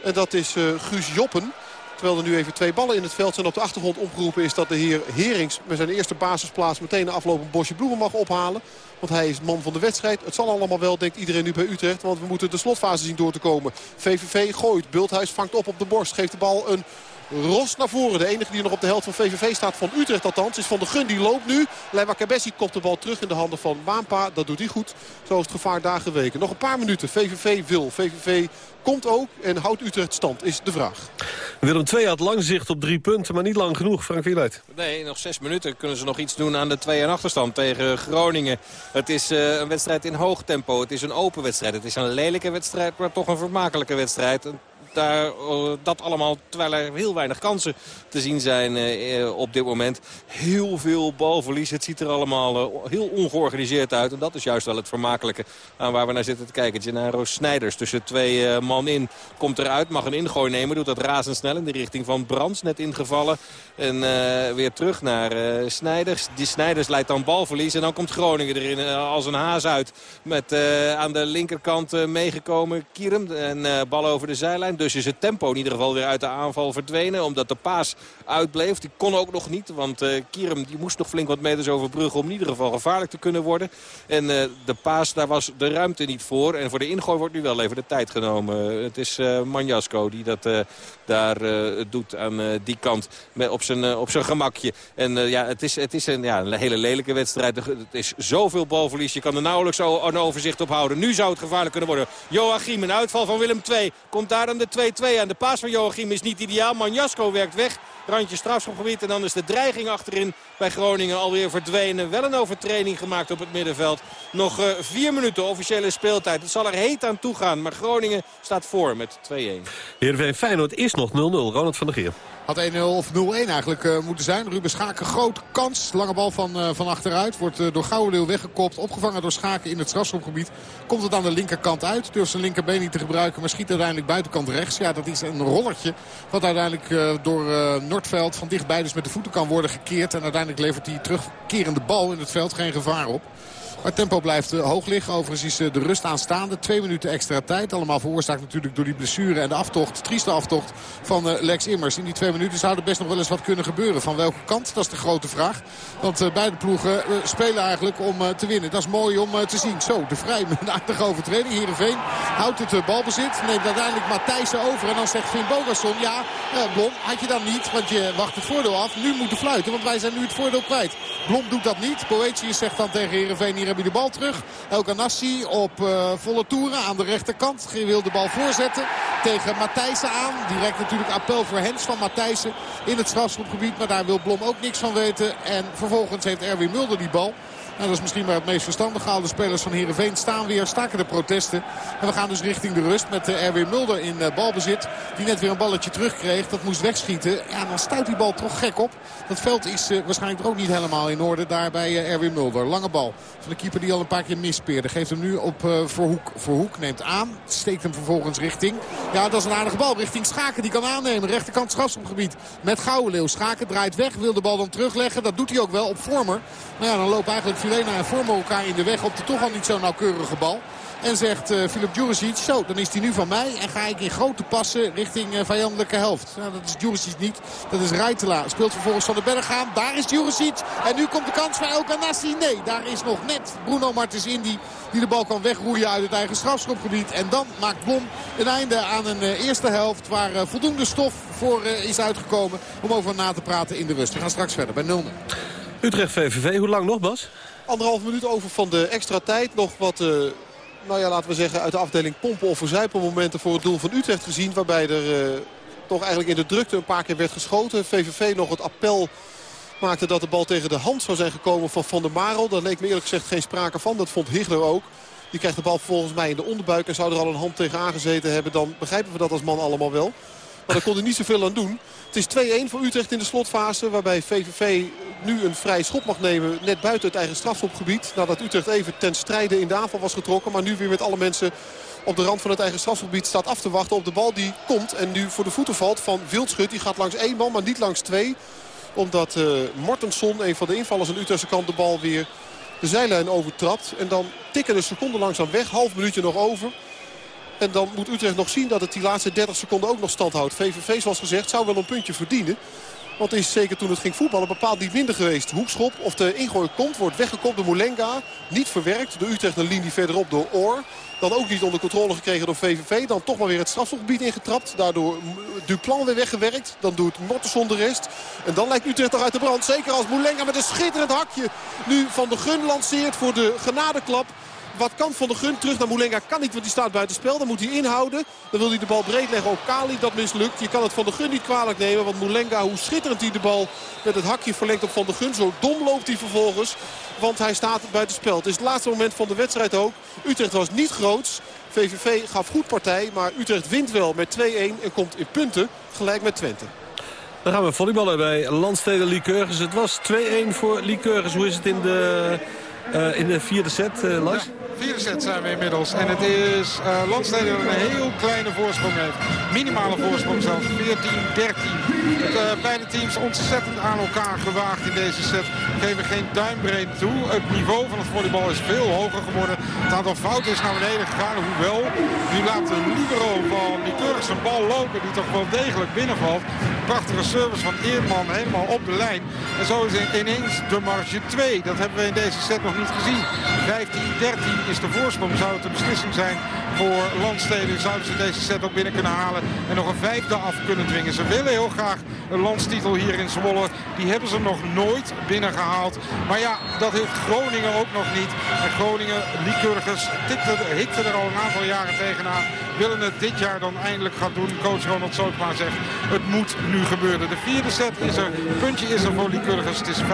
En dat is uh, Guus Joppen. Terwijl er nu even twee ballen in het veld zijn. Op de achtergrond opgeroepen is dat de heer Herings met zijn eerste basisplaats meteen de afloop een bosje bloemen mag ophalen. Want hij is man van de wedstrijd. Het zal allemaal wel, denkt iedereen nu bij Utrecht. Want we moeten de slotfase zien door te komen. VVV gooit. Bulthuis vangt op op de borst. Geeft de bal een Ros naar voren. De enige die nog op de helft van VVV staat van Utrecht althans is Van de Gun. Die loopt nu. Leiva Cabessi kopt de bal terug in de handen van Waampa. Dat doet hij goed. Zo is het gevaar daar geweken. Nog een paar minuten. VVV wil. VVV komt ook en houdt Utrecht stand, is de vraag. Willem II had lang zicht op drie punten, maar niet lang genoeg. Frank Wieluid. Nee, nog zes minuten kunnen ze nog iets doen aan de 2 achterstand tegen Groningen. Het is uh, een wedstrijd in hoog tempo. Het is een open wedstrijd. Het is een lelijke wedstrijd, maar toch een vermakelijke wedstrijd daar, dat allemaal terwijl er heel weinig kansen te zien zijn op dit moment. Heel veel balverlies. Het ziet er allemaal heel ongeorganiseerd uit. En dat is juist wel het vermakelijke aan waar we naar zitten te kijken. Gennaro Snijders tussen twee man in komt eruit. Mag een ingooi nemen. Doet dat razendsnel in de richting van Brands. Net ingevallen. En weer terug naar Snijders. Die Snijders leidt dan balverlies. En dan komt Groningen erin als een haas uit. Met aan de linkerkant meegekomen Kierum. En bal over de zijlijn. Dus is het tempo in ieder geval weer uit de aanval verdwenen. Omdat de paas uitbleef. Die kon ook nog niet. Want uh, Kierum die moest nog flink wat meters overbruggen om in ieder geval gevaarlijk te kunnen worden. En uh, de paas, daar was de ruimte niet voor. En voor de ingooi wordt nu wel even de tijd genomen. Het is uh, Manjasko die dat daar doet aan die kant. Op, zijn, op zijn gemakje. En ja, het is, het is een, ja, een hele lelijke wedstrijd. Het is zoveel balverlies. Je kan er nauwelijks een overzicht op houden. Nu zou het gevaarlijk kunnen worden. Joachim, een uitval van Willem II. Komt daar dan de 2-2 aan. De paas van Joachim is niet ideaal. Manjasko werkt weg. Randje strafschopgebied. En dan is de dreiging achterin bij Groningen alweer verdwenen. Wel een overtraining gemaakt op het middenveld. Nog uh, vier minuten officiële speeltijd. Het zal er heet aan toe gaan. Maar Groningen staat voor met 2-1. Heerenveen Feyenoord is nog 0-0. Ronald van der Geer. Had 1-0 of 0-1 eigenlijk uh, moeten zijn. Ruben Schaken grote kans. Lange bal van, uh, van achteruit. Wordt uh, door Gouwenleeuw weggekopt. Opgevangen door Schaken in het strafschopgebied. Komt het aan de linkerkant uit. Durft zijn linkerbeen niet te gebruiken. Maar schiet uiteindelijk buitenkant rechts. Ja, dat is een rollertje. Wat uiteindelijk door Noordveld van dichtbij dus met de voeten kan worden gekeerd. En uiteindelijk levert die terugkerende bal in het veld geen gevaar op. Maar het tempo blijft eh, hoog liggen. Overigens is eh, de rust aanstaande. Twee minuten extra tijd. Allemaal veroorzaakt natuurlijk door die blessure en de aftocht. Trieste aftocht van eh, Lex Immers. In die twee minuten zou er best nog wel eens wat kunnen gebeuren. Van welke kant? Dat is de grote vraag. Want beide ploegen spelen eigenlijk om te winnen. Dat is mooi om te zien. Zo, de Vrij met een aardige overtreding. Heerenveen houdt het balbezit. Neemt uiteindelijk Matthijssen over. En dan zegt Finn Bogasson. Ja, Blom, had je dan niet. Want je wacht het voordeel af. Nu moeten fluiten. Want wij zijn nu het voordeel kwijt. Blom doet dat niet. Boetius zegt dan tegen Heerenveen. Hier heb je de bal terug. El Ganassi op uh, volle toeren aan de rechterkant. Wil de bal voorzetten tegen Matthijssen aan. Direct natuurlijk appel voor Hens van Matthijssen in het strafschopgebied. Maar daar wil Blom ook niks van weten. En vervolgens heeft Erwin Mulder die bal. Nou, dat is misschien maar het meest verstandige. De spelers van Heerenveen staan weer, staken de protesten. En we gaan dus richting de rust met uh, Erwin Mulder in uh, balbezit. Die net weer een balletje terugkreeg. Dat moest wegschieten. Ja, dan stuit die bal toch gek op. Dat veld is uh, waarschijnlijk ook niet helemaal in orde daar bij Erwin Mulder. Lange bal van de keeper die al een paar keer mispeerde. Geeft hem nu op Verhoek. Verhoek neemt aan. Steekt hem vervolgens richting. Ja, dat is een aardige bal. Richting Schaken. Die kan aannemen. Rechterkant strafschopgebied met Gouwenleeuw. Schaken draait weg. Wil de bal dan terugleggen. Dat doet hij ook wel op Vormer. Maar ja, dan loopt eigenlijk Filena en Vormer elkaar in de weg op de toch al niet zo nauwkeurige bal. En zegt uh, Filip Djuricic, zo, dan is hij nu van mij. En ga ik in grote passen richting uh, vijandelijke helft. Nou, dat is Djuricic niet. Dat is Rijtela. Speelt vervolgens van de berg aan. Daar is Djuricic. En nu komt de kans van El Ganassi. Nee, daar is nog net Bruno Martens Indy. Die de bal kan wegroeien uit het eigen strafschopgebied. En dan maakt Blom een einde aan een uh, eerste helft. Waar voldoende stof voor is uitgekomen om over na te praten in de rust. We gaan straks verder bij 0 Utrecht VVV, hoe lang nog Bas? Anderhalf minuut over van de extra tijd. Nog wat, uh, nou ja, laten we zeggen, uit de afdeling pompen of verzuipen momenten voor het doel van Utrecht gezien. Waarbij er uh, toch eigenlijk in de drukte een paar keer werd geschoten. VVV nog het appel maakte dat de bal tegen de hand zou zijn gekomen van Van der Marel. Daar leek me eerlijk gezegd geen sprake van. Dat vond Higler ook. Die krijgt de bal volgens mij in de onderbuik en zou er al een hand tegen aangezeten hebben. Dan begrijpen we dat als man allemaal wel. Maar daar kon hij niet zoveel aan doen. Het is 2-1 voor Utrecht in de slotfase. Waarbij VVV nu een vrij schop mag nemen. Net buiten het eigen strafschopgebied. Nadat Utrecht even ten strijde in de aanval was getrokken. Maar nu weer met alle mensen op de rand van het eigen strafschopgebied staat af te wachten op de bal die komt. En nu voor de voeten valt van Wildschut. Die gaat langs één man, maar niet langs twee. Omdat uh, een van de invallers aan Utrechtse kant, de bal weer de zijlijn overtrapt. En dan tikken de seconden langzaam weg. Half minuutje nog over. En dan moet Utrecht nog zien dat het die laatste 30 seconden ook nog stand houdt. VVV zoals gezegd zou wel een puntje verdienen. Want is zeker toen het ging voetballen bepaald niet minder geweest. Hoekschop of de ingooi komt, wordt weggekopt door Moulenga. Niet verwerkt door Utrecht een linie verderop door Oor. Dan ook niet onder controle gekregen door VVV. Dan toch maar weer het strafschopgebied ingetrapt. Daardoor Duplan weer weggewerkt. Dan doet Mortenson de rest. En dan lijkt Utrecht toch uit de brand. Zeker als Moulenga met een schitterend hakje nu van de Gun lanceert voor de genadeklap. Wat kan Van de Gun terug naar Moulenga? Kan niet, want die staat buiten spel. Dan moet hij inhouden. Dan wil hij de bal breed leggen op Kali. Dat mislukt. Je kan het Van de Gun niet kwalijk nemen. Want Moulenga, hoe schitterend hij de bal met het hakje verlengt op Van de Gun. Zo dom loopt hij vervolgens. Want hij staat buiten spel. Het is het laatste moment van de wedstrijd ook. Utrecht was niet groots. VVV gaf goed partij, maar Utrecht wint wel met 2-1 en komt in punten gelijk met Twente. Dan gaan we volleyballen bij Landsteden Lycurgus. Het was 2-1 voor Lycurgus. Hoe is het in de, uh, in de vierde set, uh, Lars? Vierde set zijn we inmiddels. En het is uh, Landstede dat een heel kleine voorsprong heeft. Minimale voorsprong zelfs. 14-13. Uh, beide teams ontzettend aan elkaar gewaagd in deze set. Geven geen duimbreed toe. Het niveau van het volleybal is veel hoger geworden. Het aantal fouten is naar beneden gegaan. Hoewel, nu laat de libero van die keurig bal lopen. Die toch wel degelijk binnenvalt. Prachtige service van Eerman helemaal op de lijn. En zo is ineens de marge 2. Dat hebben we in deze set nog niet gezien. 15-13 de voorsprong. Zou het een beslissing zijn voor landsteden. Zouden ze deze set ook binnen kunnen halen. En nog een vijfde af kunnen dwingen. Ze willen heel graag een landstitel hier in Zwolle. Die hebben ze nog nooit binnengehaald. Maar ja, dat heeft Groningen ook nog niet. En Groningen, Lycurgus, hikte er al een aantal jaren tegenaan. Willen het dit jaar dan eindelijk gaan doen. Coach Ronald Sootma zegt, het moet nu gebeuren. De vierde set is er, puntje is er voor Lycurgus. Het is 15-14.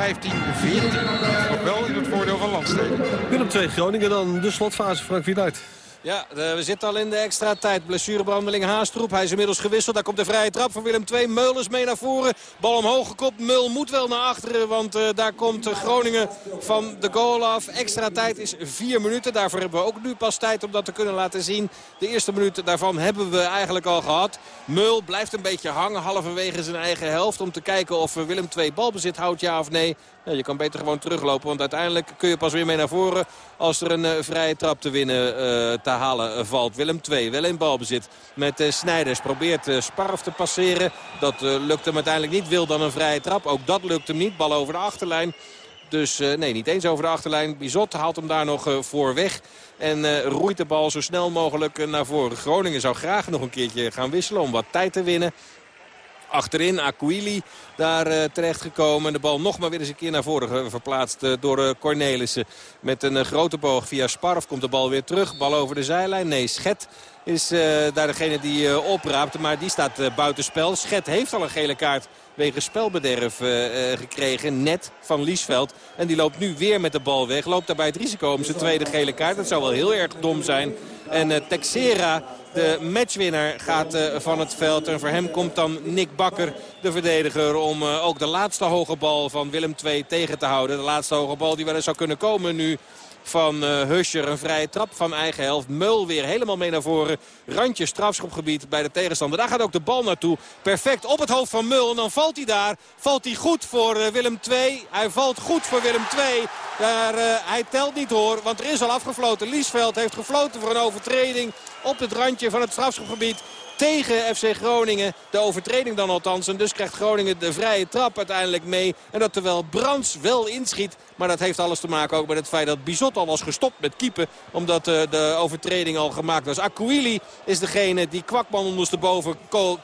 Nog wel in het voordeel van landsteden. Willem 2 Groningen dan de slotfase Frank Wieluid. Ja, we zitten al in de extra tijd. Blessurebrandeling Haastroep. Hij is inmiddels gewisseld. Daar komt de vrije trap van Willem II. Meulens mee naar voren. Bal omhoog gekopt. Meul moet wel naar achteren. Want uh, daar komt Groningen van de goal af. Extra tijd is vier minuten. Daarvoor hebben we ook nu pas tijd om dat te kunnen laten zien. De eerste minuten daarvan hebben we eigenlijk al gehad. Meul blijft een beetje hangen halverwege zijn eigen helft. Om te kijken of Willem II balbezit houdt ja of nee. Je kan beter gewoon teruglopen. Want uiteindelijk kun je pas weer mee naar voren als er een uh, vrije trap te winnen uh, te halen valt. Willem 2 wel in balbezit met uh, Snijders. Probeert Sparf te passeren. Dat lukt hem uiteindelijk niet. Wil dan een vrije trap. Ook dat lukt hem niet. Bal over de achterlijn. Dus nee, niet eens over de achterlijn. Bizot haalt hem daar nog voor weg. En roeit de bal zo snel mogelijk naar voren. Groningen zou graag nog een keertje gaan wisselen om wat tijd te winnen. Achterin Aquili daar uh, terechtgekomen. De bal nog maar weer eens een keer naar voren verplaatst uh, door uh, Cornelissen. Met een grote boog via Sparf komt de bal weer terug. Bal over de zijlijn. Nee, Schet is daar degene die opraapt. Maar die staat buitenspel. Schet heeft al een gele kaart wegens spelbederf gekregen. Net van Liesveld. En die loopt nu weer met de bal weg. Loopt daarbij het risico om zijn tweede gele kaart. Dat zou wel heel erg dom zijn. En Texera de matchwinnaar gaat uh, van het veld. En voor hem komt dan Nick Bakker, de verdediger... om uh, ook de laatste hoge bal van Willem II tegen te houden. De laatste hoge bal die wel eens zou kunnen komen nu van Huscher. Een vrije trap van eigen helft. Meul weer helemaal mee naar voren. Randje strafschopgebied bij de tegenstander. Daar gaat ook de bal naartoe. Perfect op het hoofd van Meul. En dan valt hij daar. Valt hij goed voor uh, Willem II. Hij valt goed voor Willem II. Daar, uh, hij telt niet hoor. Want er is al afgefloten. Liesveld heeft gefloten voor een overtreding op het randje van het strafschopgebied tegen FC Groningen. De overtreding dan althans. En dus krijgt Groningen de vrije trap uiteindelijk mee. En dat terwijl Brands wel inschiet. Maar dat heeft alles te maken ook met het feit dat Bizot al was gestopt met keepen. Omdat uh, de overtreding al gemaakt was. Aquili is degene die Kwakman ondersteboven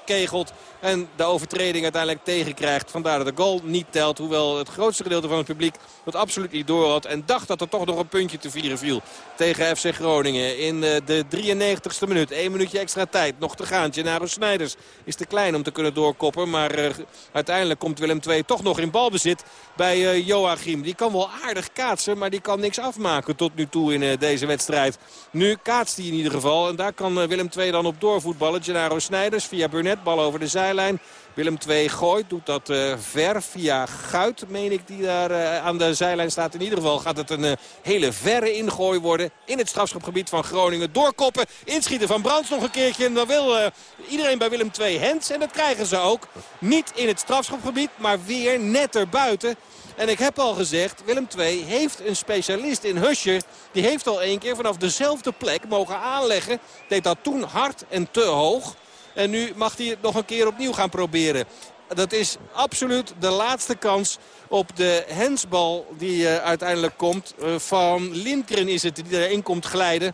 kegelt. En de overtreding uiteindelijk tegenkrijgt. Vandaar dat de goal niet telt. Hoewel het grootste gedeelte van het publiek het absoluut niet door had. En dacht dat er toch nog een puntje te vieren viel. Tegen FC Groningen in de 93ste minuut. 1 minuutje extra tijd. Nog te gaan. Gennaro Snijders is te klein om te kunnen doorkoppen. Maar uh, uiteindelijk komt Willem II toch nog in balbezit bij uh, Joachim. Die kan wel aardig kaatsen. Maar die kan niks afmaken tot nu toe in uh, deze wedstrijd. Nu kaatst hij in ieder geval. En daar kan Willem II dan op doorvoetballen. Gennaro Snijders via Burnett. Bal over de zijlijn. Willem II gooit, doet dat ver via Guit, meen ik, die daar aan de zijlijn staat. In ieder geval gaat het een hele verre ingooi worden in het strafschopgebied van Groningen. Doorkoppen, inschieten van Brands nog een keertje. En dan wil iedereen bij Willem II Hens. En dat krijgen ze ook. Niet in het strafschopgebied, maar weer net erbuiten. En ik heb al gezegd, Willem II heeft een specialist in Huscher. Die heeft al één keer vanaf dezelfde plek mogen aanleggen. Deed dat toen hard en te hoog. En nu mag hij het nog een keer opnieuw gaan proberen. Dat is absoluut de laatste kans op de hensbal die uh, uiteindelijk komt. Uh, van Lindgren is het die erin komt glijden.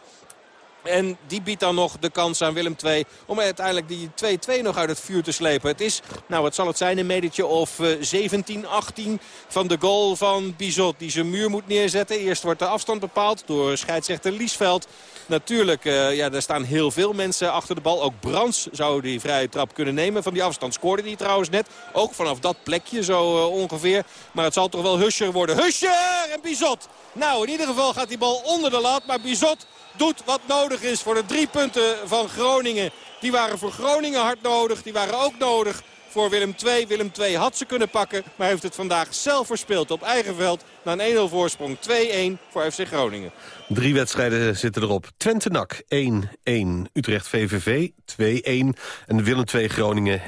En die biedt dan nog de kans aan Willem II om uiteindelijk die 2-2 nog uit het vuur te slepen. Het is, nou wat zal het zijn, een medetje of uh, 17, 18 van de goal van Bizot. Die zijn muur moet neerzetten. Eerst wordt de afstand bepaald door scheidsrechter Liesveld. Natuurlijk, uh, ja, er staan heel veel mensen achter de bal. Ook Brands zou die vrije trap kunnen nemen. Van die afstand scoorde hij trouwens net. Ook vanaf dat plekje zo uh, ongeveer. Maar het zal toch wel Huscher worden. Huscher en Bizot. Nou, in ieder geval gaat die bal onder de lat. Maar Bizot doet wat nodig is voor de drie punten van Groningen. Die waren voor Groningen hard nodig. Die waren ook nodig voor Willem II. Willem II had ze kunnen pakken, maar heeft het vandaag zelf verspeeld op eigen veld. Na een 1-0 voorsprong 2-1 voor FC Groningen. Drie wedstrijden zitten erop. Twente-NAC 1-1. Utrecht-VVV 2-1. En Willem II Groningen 1-2.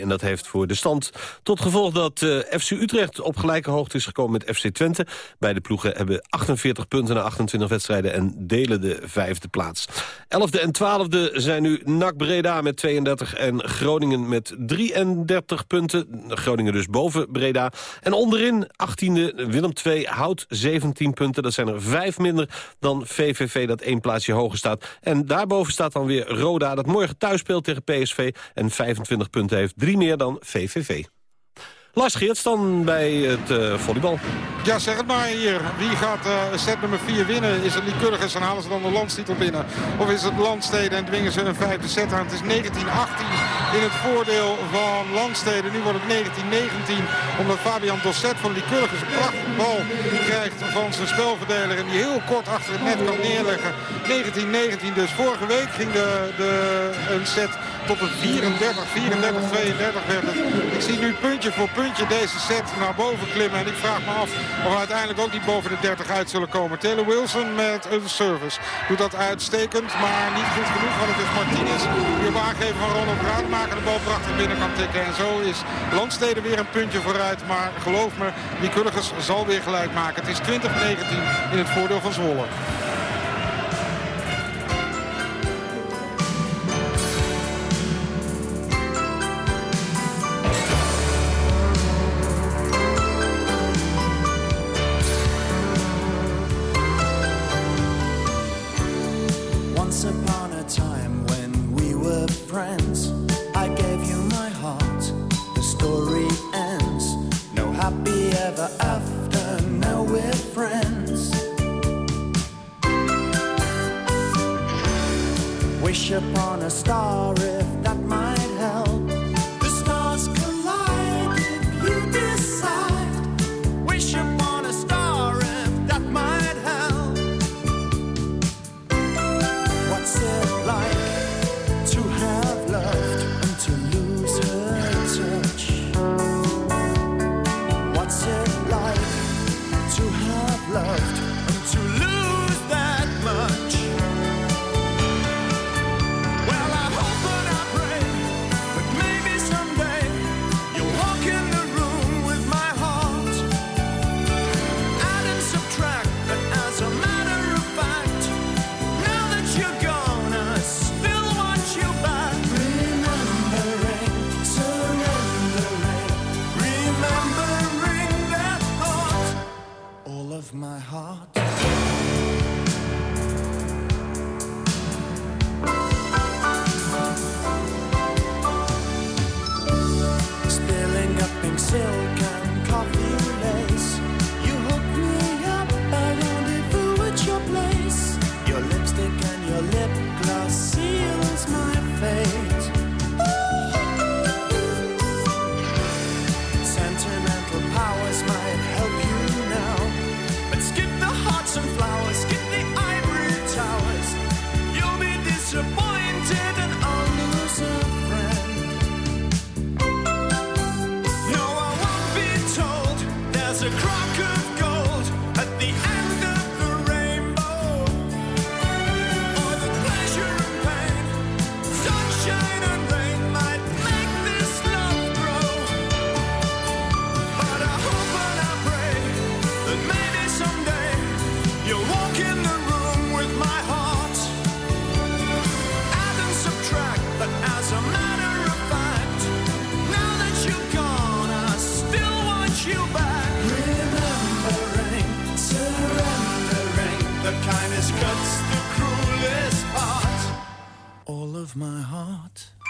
En dat heeft voor de stand tot gevolg dat uh, FC Utrecht op gelijke hoogte is gekomen met FC Twente. Beide ploegen hebben 48 punten na 28 wedstrijden en delen de vijfde plaats. 11e en 12e zijn nu NAC Breda met 32 en Groningen met 33 punten. Groningen dus boven Breda. En onderin 18e Willem II houdt 17 punten. Dat zijn er vijf minder dan VVV dat één plaatsje hoger staat. En daarboven staat dan weer Roda dat morgen thuis speelt tegen PSV. En 25 punten heeft, drie meer dan VVV. Lars Geerts dan bij het uh, volleybal. Ja, zeg het maar hier. Wie gaat uh, set nummer 4 winnen? Is het Lycurgus en halen ze dan de landstitel binnen? Of is het Landsteden en dwingen ze een vijfde set aan? Het is 19-18 in het voordeel van Landsteden. Nu wordt het 19-19 omdat Fabian Dosset van Lycurgus een prachtige bal krijgt van zijn spelverdeler. En die heel kort achter het net kan neerleggen. 19-19 dus. Vorige week ging de, de, een set tot een 34, 34, 32 werd het. Ik zie nu puntje voor puntje deze set naar boven klimmen. En ik vraag me af of we uiteindelijk ook niet boven de 30 uit zullen komen. Taylor Wilson met een service. Doet dat uitstekend, maar niet goed genoeg. Want het is Martinez die op aangeven van Ronald Rademaker de bal prachtig binnen kan tikken. En zo is Landsteden weer een puntje vooruit. Maar geloof me, die Kulligers zal weer gelijk maken. Het is 20-19 in het voordeel van Zwolle. friends. I gave you my heart. The story ends. No happy ever after. Now we're friends. Wish upon a star. all of my heart.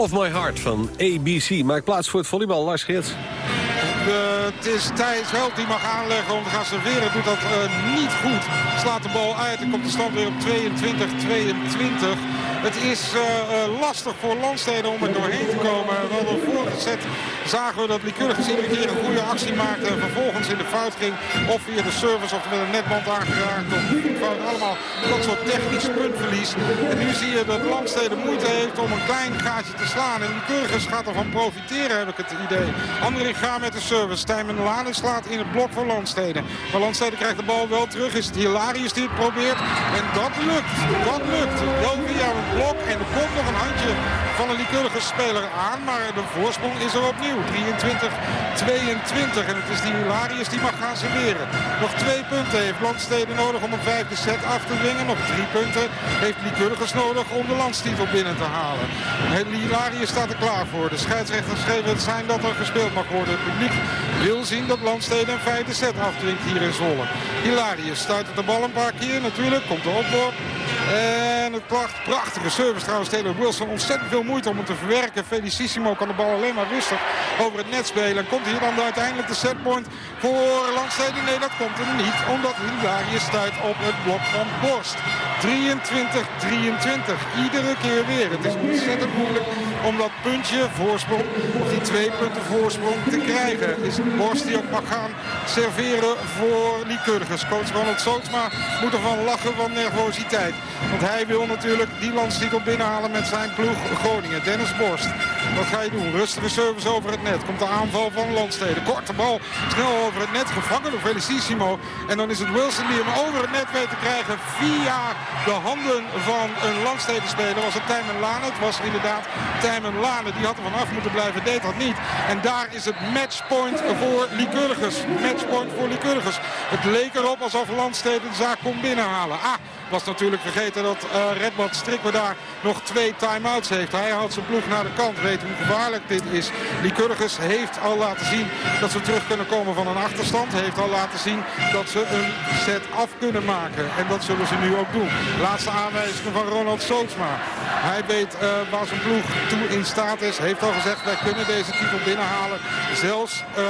All of My Heart van ABC. Maak plaats voor het volleybal. Lars Geerts. het is Thijs Held die mag aanleggen om te gaan serveren. Doet dat uh, niet goed. Slaat de bal uit en komt de stand weer op 22-22. Het is uh, lastig voor Landsteden om er doorheen te komen. Wel de vorige set zagen we dat Lycurgus iedere keer een goede actie maakte. En vervolgens in de fout ging. Of via de service of met een netband aangeraakt. Of fout. Allemaal dat soort technisch puntverlies. En nu zie je dat Landsteden moeite heeft om een klein gaatje te slaan. En Lycurgus gaat ervan profiteren heb ik het idee. André gaat met de service. Tijmen Lane slaat in het blok voor Landsteden. Maar Landsteden krijgt de bal wel terug. Is het Hilarius die het probeert. En dat lukt. Dat lukt. Wel via blok. En er komt nog een handje van een Lycurgus speler aan. Maar de voorsprong is er opnieuw. 23-22. En het is die Hilarius die mag gaan serveren. Nog twee punten heeft Landsteden nodig om een vijfde set af te dwingen. Nog drie punten heeft Lycurgus nodig om de landstitel binnen te halen. Hilarius staat er klaar voor. De scheidsrechters geven het zijn dat er gespeeld mag worden. Het publiek wil zien dat Landsteden een vijfde set afdwingt hier in Zwolle. Hilarius stuit de bal een paar keer natuurlijk. Komt de opworp. En het prachtige service trouwens. Taylor Wilson ontzettend veel moeite om hem te verwerken. Felicissimo kan de bal alleen maar rustig over het net spelen. En komt hier dan uiteindelijk de setpoint voor Landsteden? Nee, dat komt er niet. Omdat Hilarius stuit op het blok van Borst. 23-23. Iedere keer weer. Het is ontzettend moeilijk om dat puntje voorsprong, die twee punten voorsprong te krijgen. Is Borst die ook mag gaan serveren voor Lycurgus. Coach Ronald Sootsma moet ervan lachen van nervositeit. Want hij wil natuurlijk die landstitel binnenhalen met zijn ploeg Groningen. Dennis Borst. Wat ga je doen? Rustige service over het net. Komt de aanval van Landsteden. Korte bal. Snel over het net. Gevangen door Felicissimo. En dan is het Wilson die hem over het net weet te krijgen. Via de handen van een Landsteden-speler. Was het Tijmen Lane. Het was inderdaad Lane. Die had er vanaf moeten blijven. Deed dat niet. En daar is het matchpoint voor Lycurgus. Matchpoint voor Lycurgus. Het leek erop alsof Landsteden de zaak kon binnenhalen. Ah, was natuurlijk vergeten dat uh, Redmond Strikker daar nog twee time-outs heeft. Hij houdt zijn ploeg naar de kant. Weet hoe gevaarlijk dit is. Lycurgus heeft al laten zien dat ze terug kunnen komen van een achterstand. Heeft al laten zien dat ze een set af kunnen maken. En dat zullen ze nu ook doen. Laatste aanwijzing van Ronald Sootsma. Hij weet uh, waar zijn ploeg toe in staat is. Heeft al gezegd wij kunnen deze titel binnenhalen. Zelfs uh,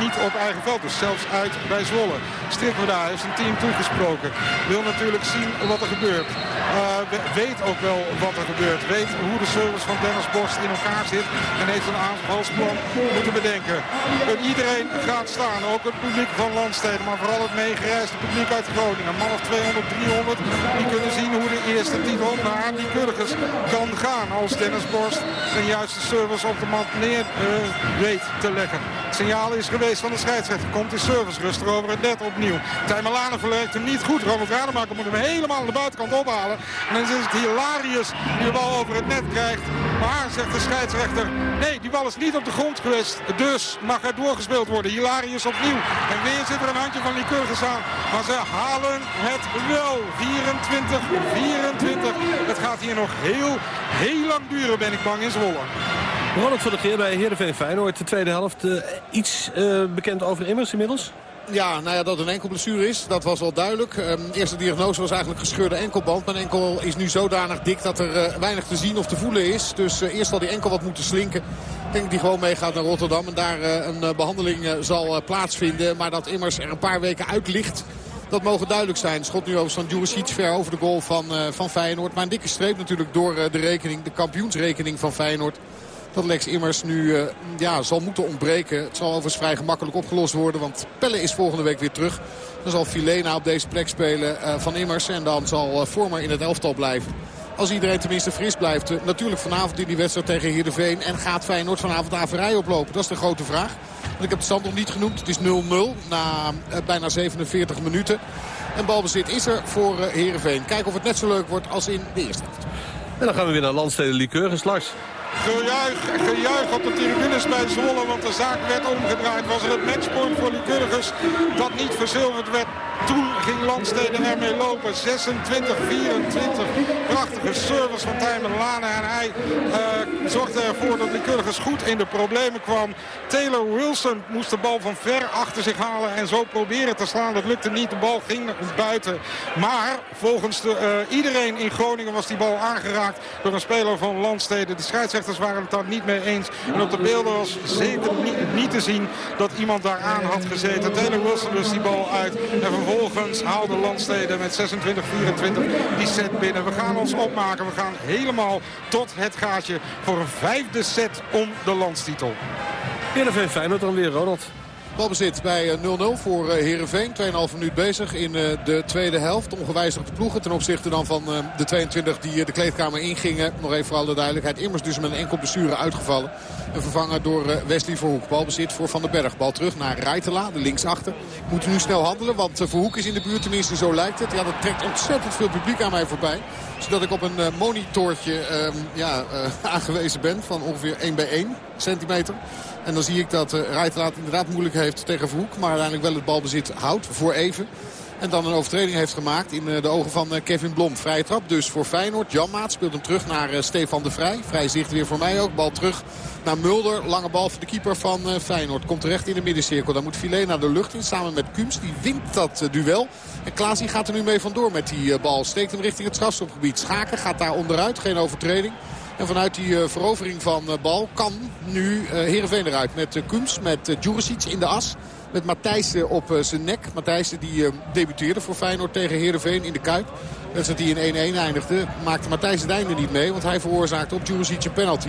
niet op eigen veld. Dus zelfs uit bij Zwolle. Strikwerda heeft zijn team toegesproken. Wil natuurlijk zien wat er gebeurt. Uh, weet ook wel wat er gebeurt. Weet hoe de service van Dennis Borst in elkaar zit. En heeft een aanvalsplan moeten bedenken. iedereen gaat staan. Ook het publiek van Landsteden. Maar vooral het meegereisde publiek uit Groningen. Man of 200, 300. Die kunnen zien hoe de eerste titel naar die Kurgers kan gaan. Als Dennis Borst een juiste service op de mat neer uh, weet te leggen. Het signaal is geweest van de scheidsrechter. Komt de service rustig over het net opnieuw. Tijmelane verwerkt hem niet goed. Ronald Rademaker moet hem helemaal aan de buitenkant ophalen. En dan is het Hilarius die de bal over het net krijgt. Maar, zegt de scheidsrechter, nee, die bal is niet op de grond geweest. Dus mag er doorgespeeld worden. Hilarius opnieuw. En weer zit er een handje van Lycurgus aan. Maar ze halen het wel. 24, 24. Het gaat hier nog heel, heel lang duren, ben ik bang, in Zwolle. Ronald van der Geer bij Heerenveen Feyenoord. De tweede helft. Uh, iets uh, bekend over Immers inmiddels? Ja, nou ja, dat een enkel blessure is, dat was wel duidelijk. Um, eerste diagnose was eigenlijk gescheurde enkelband. Mijn enkel is nu zodanig dik dat er uh, weinig te zien of te voelen is. Dus uh, eerst zal die enkel wat moeten slinken. Ik denk hij gewoon meegaat naar Rotterdam en daar uh, een behandeling zal plaatsvinden. Maar dat immers er een paar weken uit ligt. Dat mogen duidelijk zijn. Schot nu over van Juricic ver over de goal van, van Feyenoord. Maar een dikke streep natuurlijk door de rekening, de kampioensrekening van Feyenoord dat Lex Immers nu uh, ja, zal moeten ontbreken. Het zal overigens vrij gemakkelijk opgelost worden. Want Pelle is volgende week weer terug. Dan zal Filena op deze plek spelen uh, van Immers. En dan zal uh, Vormer in het elftal blijven. Als iedereen tenminste fris blijft. natuurlijk vanavond in die wedstrijd tegen Heerenveen. En gaat Feyenoord vanavond averij oplopen? Dat is de grote vraag. Want ik heb de stand nog niet genoemd. Het is 0-0 na bijna 47 minuten. En balbezit is er voor Heerenveen. Kijken of het net zo leuk wordt als in de eerste helft. En dan gaan we weer naar Landsteden. Lars. Gejuich, gejuich op de tribunes bij Zwolle, want de zaak werd omgedraaid. Was er het matchpoint voor Lycurgus dat niet verzilverd werd toen ging Landstede ermee lopen. 26-24. Prachtige service van Tijmen Lane. En hij uh, zorgde ervoor dat Lycurgus goed in de problemen kwam. Taylor Wilson moest de bal van ver achter zich halen en zo proberen te slaan. Dat lukte niet. De bal ging buiten. Maar volgens de, uh, iedereen in Groningen was die bal aangeraakt door een speler van Landstede. De scheidsrechters waren het daar niet mee eens. En op de beelden was zeker niet, te zien dat iemand daar aan had gezeten. Taylor Wilson dus die bal uit. En vervolgens haalde Landstede met 26-24 die set binnen. We gaan ons opmaken. We gaan helemaal tot het gaatje voor een vijfde set om de landstitel. Heerenveen Feyenoord dan weer, Ronald. Balbezit bij 0-0 eh, voor Herenveen. 2,5 minuut bezig in eh, de tweede helft. Ongewijzigde ploegen ten opzichte dan van eh, de 22 die de kleedkamer ingingen. Nog even voor alle duidelijkheid. Immers dus met een enkel blessure uitgevallen. En vervangen door Wesley Verhoek. Balbezit voor Van den Berg. Bal terug naar Rijtela, de linksachter. Moeten nu snel handelen, want Verhoek is in de buurt. Tenminste, zo lijkt het. Ja, dat trekt ontzettend veel publiek aan mij voorbij. Zodat ik op een monitortje ehm, ja, <laughs> aangewezen ben van ongeveer 1 bij 1 centimeter. En dan zie ik dat uh, Rijtelaat inderdaad moeilijk heeft tegen Verhoek. Maar uiteindelijk wel het balbezit houdt voor even. En dan een overtreding heeft gemaakt in eh, de ogen van eh, Kevin Blom. Vrije trap dus voor Feyenoord. Jan Maat speelt hem terug naar Stefan de Vrij. Vrij zicht weer voor mij ook. Bal terug naar Mulder. Lange bal voor de keeper van Feyenoord. Komt terecht in de middencirkel. Dan moet Filet naar de lucht in samen met Kums. Die wint dat duel. En Klaas gaat er nu mee vandoor met die bal. Steekt hem richting het strafstopgebied. Schaken gaat daar onderuit. Geen overtreding. En vanuit die eh, verovering van eh, bal kan nu eh, Heerenveen eruit. Met Kums, met Djuricic in de as. Met Matthijssen op zijn nek. Matthijssen die debuteerde voor Feyenoord tegen Heerenveen in de Kuip. Wedstrijd die in 1-1 eindigde. Maakte Matthijs het einde niet mee. Want hij veroorzaakte op Djuricic een penalty.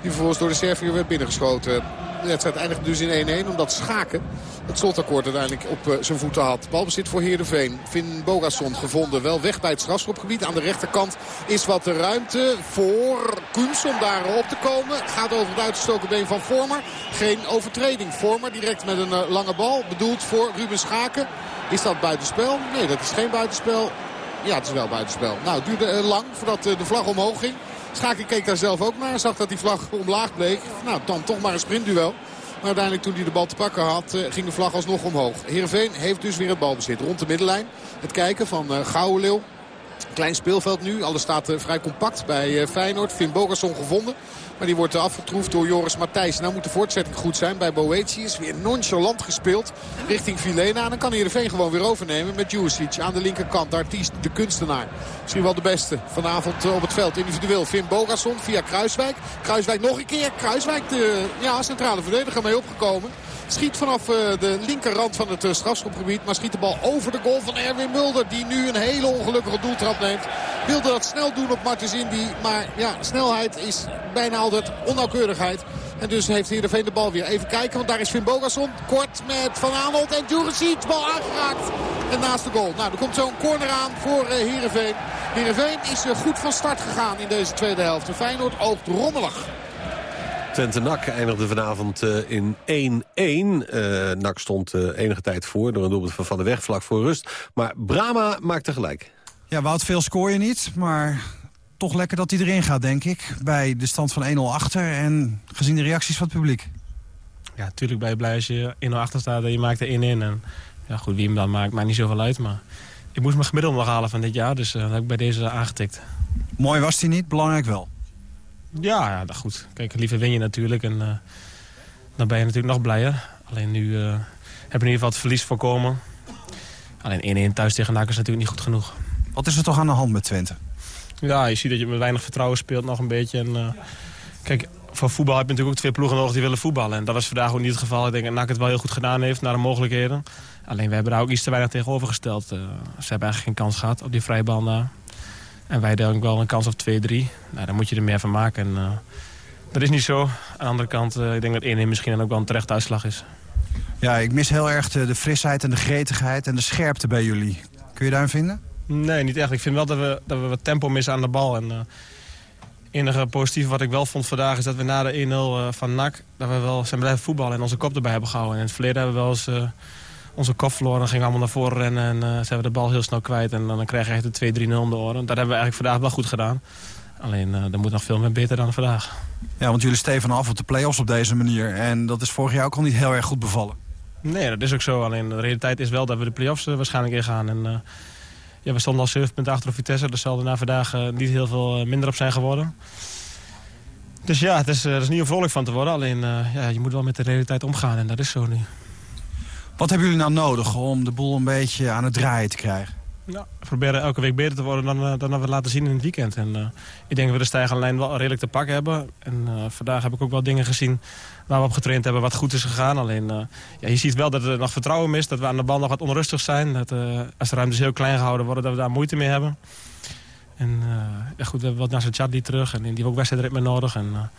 Die vervolgens door de Serviër werd binnengeschoten. De wedstrijd eindigde dus in 1-1 omdat Schaken het slotakkoord uiteindelijk op uh, zijn voeten had. Balbezit voor Heerenveen. Finn Bogasson gevonden. Wel weg bij het strafschopgebied. Aan de rechterkant is wat de ruimte voor Kunst om daar op te komen. Gaat over het uitgestoken been van Vormer. Geen overtreding. Vormer direct met een uh, lange bal. Bedoeld voor Ruben Schaken. Is dat buitenspel? Nee, dat is geen buitenspel. Ja, het is wel buitenspel. Nou, het duurde uh, lang voordat de vlag omhoog ging. Schaken keek daar zelf ook naar. Zag dat die vlag omlaag bleek. Nou, dan toch maar een sprintduel. Maar uiteindelijk toen hij de bal te pakken had, eh, ging de vlag alsnog omhoog. Heerenveen heeft dus weer het balbezit rond de middenlijn. Het kijken van uh, Gouwenleeuw. Klein speelveld nu. Alles staat uh, vrij compact bij uh, Feyenoord. Finn Bogerson gevonden. Maar die wordt afgetroefd door Joris Matthijs. Nou moet de voortzetting goed zijn bij Boetius. Weer nonchalant gespeeld richting Vilena. En dan kan Heerenveen gewoon weer overnemen met Juricic aan de linkerkant. Artiest, de kunstenaar. Misschien wel de beste vanavond op het veld. Individueel Finn Bogasson via Kruiswijk. Kruiswijk nog een keer. Kruiswijk de ja, centrale verdediger mee opgekomen. Schiet vanaf uh, de linkerrand van het uh, strafschopgebied. Maar schiet de bal over de goal van Erwin Mulder. Die nu een hele ongelukkige doeltrap neemt. Wilde dat snel doen op Martens Indy. Maar ja, snelheid is bijna altijd onnauwkeurigheid. En dus heeft Heerenveen de bal weer. Even kijken, want daar is Finn Bogasson. Kort met Van Aanholt en Djuricic. Bal aangeraakt. En naast de goal. Nou, er komt zo'n corner aan voor uh, Heerenveen. Heerenveen is goed van start gegaan in deze tweede helft. Feyenoord oogt rommelig. Twente NAC eindigde vanavond uh, in 1-1. Uh, NAC stond uh, enige tijd voor door een doelpunt van Van der Weg vlak voor rust. Maar Brama maakte gelijk. Ja, Wout, veel scoor je niet, maar toch lekker dat hij erin gaat, denk ik. Bij de stand van 1-0 achter en gezien de reacties van het publiek. Ja, natuurlijk ben je blij als je 1-0 achter staat en je maakt er 1 in. En ja, goed, wie hem dan maakt, maakt niet zoveel uit. Maar ik moest mijn gemiddelde nog halen van dit jaar, dus dat heb ik bij deze aangetikt. Mooi was hij niet, belangrijk wel. Ja, ja, dat goed. Kijk, liever win je natuurlijk en uh, dan ben je natuurlijk nog blijer. Alleen nu uh, heb je in ieder geval het verlies voorkomen. Alleen 1-1 thuis tegen NAC is natuurlijk niet goed genoeg. Wat is er toch aan de hand met Twente? Ja, je ziet dat je met weinig vertrouwen speelt nog een beetje. En, uh, kijk, voor voetbal heb je natuurlijk ook twee ploegen nodig die willen voetballen. En dat was vandaag ook niet het geval. Ik denk dat NAC het wel heel goed gedaan heeft naar de mogelijkheden. Alleen we hebben daar ook iets te weinig tegenover gesteld. ze hebben eigenlijk geen kans gehad op die vrije bal daar. En wij denken wel een kans op 2-3. Nou, dan moet je er meer van maken. En, uh, dat is niet zo. Aan de andere kant, uh, ik denk dat 1-1 misschien ook wel een terecht uitslag is. Ja, ik mis heel erg de, de, frisheid en de gretigheid en de scherpte bij jullie. Kun je daarin vinden? Nee, niet echt. Ik vind wel dat we, dat we wat tempo missen aan de bal. En, uh, enige positieve wat ik wel vond vandaag is dat we na de 1-0 van NAC... dat we wel zijn blijven voetballen en onze kop erbij hebben gehouden. En in het verleden hebben we wel eens onze kop verloren. Gingen allemaal naar voren rennen en uh, ze hebben de bal heel snel kwijt. En dan krijg je echt een 2-3-0 om de oren. Dat hebben we eigenlijk vandaag wel goed gedaan. Alleen, uh, er moet nog veel meer beter dan vandaag. Ja, want jullie steven af op de play-offs op deze manier. En dat is vorig jaar ook al niet heel erg goed bevallen. Nee, dat is ook zo. Alleen de realiteit is wel dat we de play-offs waarschijnlijk ingaan. En, ja, we stonden al 7 punten achter op Vitesse. Dus zal er na vandaag niet heel veel minder op zijn geworden. Dus ja, het is, er is niet vrolijk van te worden. Alleen ja, je moet wel met de realiteit omgaan en dat is zo nu. Wat hebben jullie nou nodig om de boel een beetje aan het draaien te krijgen? Nou, we proberen elke week beter te worden dan, uh, dan we laten zien in het weekend. En, uh, ik denk dat we de stijgende lijn wel redelijk te pakken hebben. En uh, vandaag heb ik ook wel dingen gezien waar we op getraind hebben wat goed is gegaan. Alleen, ja, je ziet wel dat er nog vertrouwen mist. Dat we aan de bal nog wat onrustig zijn. Dat als de ruimtes heel klein gehouden worden, dat we daar moeite mee hebben. En goed, we hebben wat zijn chat terug. En die heeft ook wedstrijdritme nodig. En,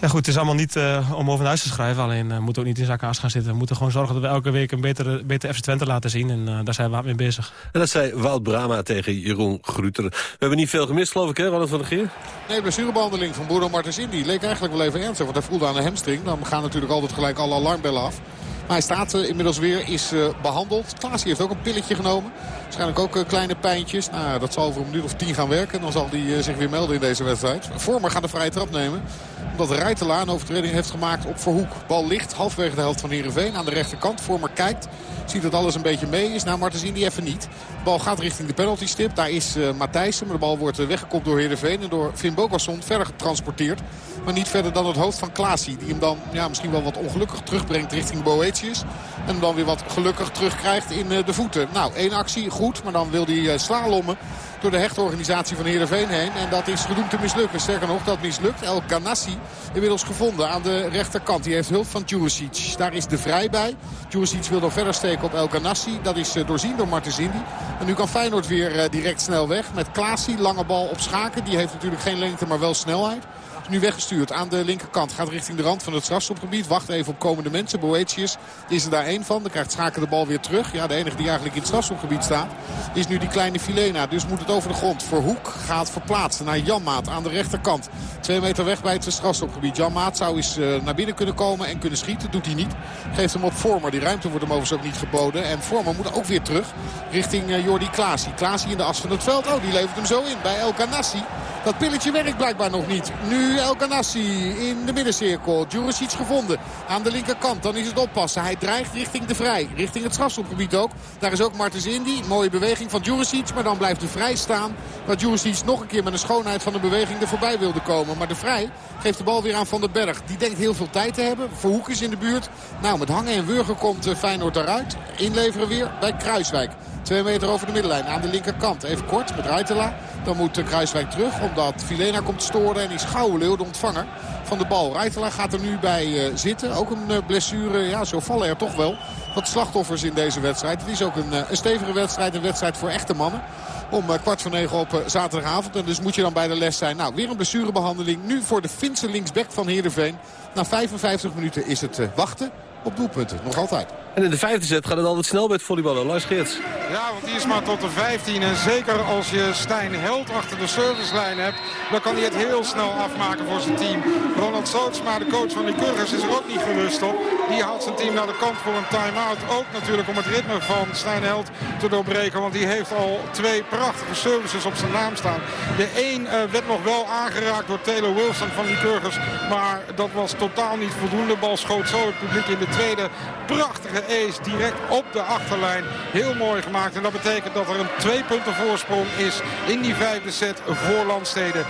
ja goed, het is allemaal niet uh, om over naar huis te schrijven. Alleen uh, we moeten ook niet in zakken aas gaan zitten. We moeten gewoon zorgen dat we elke week een betere, betere FC Twente laten zien. En uh, daar zijn we hard mee bezig. En dat zei Wout Brama tegen Jeroen Gruter. We hebben niet veel gemist, geloof ik, hè, Ronald van der Geer? Nee, blessurebehandeling van Bruno Martens Indy leek eigenlijk wel even ernstig. Want hij voelde aan de hamstring. Dan gaan natuurlijk altijd gelijk alle alarmbellen af. Maar hij staat uh, inmiddels weer, is uh, behandeld. Klaas heeft ook een pilletje genomen. Waarschijnlijk ook uh, kleine pijntjes. Nou, dat zal over een minuut of tien gaan werken. Dan zal hij zich weer melden in deze wedstrijd. Vormer gaat de vrije trap nemen. Omdat Rijtela een overtreding heeft gemaakt op Verhoek. Bal ligt halfwege de helft van Heerenveen aan de rechterkant. Vormer kijkt. Ziet dat alles een beetje mee is. Nou, Martens die even niet. De bal gaat richting de penalty stip. Daar is uh, Matthijssen. Maar de bal wordt weggekopt door Heerenveen. En door Finn Bogasson verder getransporteerd. Maar niet verder dan het hoofd van Klaasie. Die hem dan ja, misschien wel wat ongelukkig terugbrengt richting Boetius. En hem dan weer wat gelukkig terugkrijgt in uh, de voeten. Nou, één actie goed. Maar dan wil hij uh, slalommen door de hechtorganisatie van Heerenveen heen. En dat is gedoemd te mislukken. Sterker nog, dat mislukt. El Ganassi inmiddels gevonden aan de rechterkant. Die heeft hulp van Djuricic. Daar is de vrij bij. Djuricic wil dan verder steken op El Ganassi. Dat is uh, doorzien door Martens Indy. En nu kan Feyenoord weer direct snel weg. Met Klaasie, lange bal op Schaken. Die heeft natuurlijk geen lengte, maar wel snelheid nu weggestuurd aan de linkerkant. Gaat richting de rand van het strafstopgebied. Wacht even op komende mensen. Boetius is er daar één van. Dan krijgt Schaken de bal weer terug. Ja, de enige die eigenlijk in het strafstopgebied staat is nu die kleine Filena. Dus moet het over de grond. Verhoek gaat verplaatsen naar Janmaat aan de rechterkant. Twee meter weg bij het strafstopgebied. Janmaat zou eens uh, naar binnen kunnen komen en kunnen schieten. Doet hij niet. Geeft hem op Vormer. Die ruimte wordt hem overigens ook niet geboden. En Vormer moet ook weer terug richting uh, Jordi Klaasie. Klaasie in de as van het veld. Oh, die levert hem zo in bij El Kanassi. Dat pilletje werkt blijkbaar nog niet. Nu El Ganassi in de middencirkel. Djuricic gevonden aan de linkerkant. Dan is het oppassen. Hij dreigt richting de Vrij. Richting het strafschopgebied ook. Daar is ook Martens Indy. Mooie beweging van Djuricic. Maar dan blijft de Vrij staan. Waar Djuricic nog een keer met een schoonheid van de beweging er voorbij wilde komen. Maar de Vrij geeft de bal weer aan Van den Berg. Die denkt heel veel tijd te hebben. Verhoek is in de buurt. Nou, met hangen en wurgen komt Feyenoord daaruit. Inleveren weer bij Kruiswijk. Twee meter over de middenlijn aan de linkerkant. Even kort met Ruitela. Dan moet Kruiswijk terug omdat Filena komt storen. En is Gouwenleeuw de ontvanger van de bal. Ruitela gaat er nu bij uh, zitten. Ook een uh, blessure. Ja, zo vallen er toch wel wat slachtoffers in deze wedstrijd. Het is ook een, een stevige wedstrijd. Een wedstrijd voor echte mannen. Om kwart voor negen op zaterdagavond. En dus moet je dan bij de les zijn. Nou, weer een blessurebehandeling. Nu voor de Finse linksback van Heerenveen. Na 55 minuten is het wachten op doelpunten. Nog altijd. En in de vijfde set gaat het altijd snel met volleyballen. Lars Geerts. Ja, want die is maar tot de 15. En zeker als je Stijn Held achter de servicelijn hebt... dan kan hij het heel snel afmaken voor zijn team. Ronald Sootsma, de coach van de Kurgers, is er ook niet gerust op. Die haalt zijn team naar de kant voor een time-out. Ook natuurlijk om het ritme van Stijn Held te doorbreken. Want die heeft al twee prachtige services op zijn naam staan. De een uh, werd nog wel aangeraakt door Taylor Wilson van die Kurgers. Maar dat was totaal niet voldoende. De bal schoot zo het publiek in de tweede. Prachtige ace direct op de achterlijn. Heel mooi gemaakt. En dat betekent dat er een twee punten voorsprong is in die vijfde set voor Landsteden. 6-4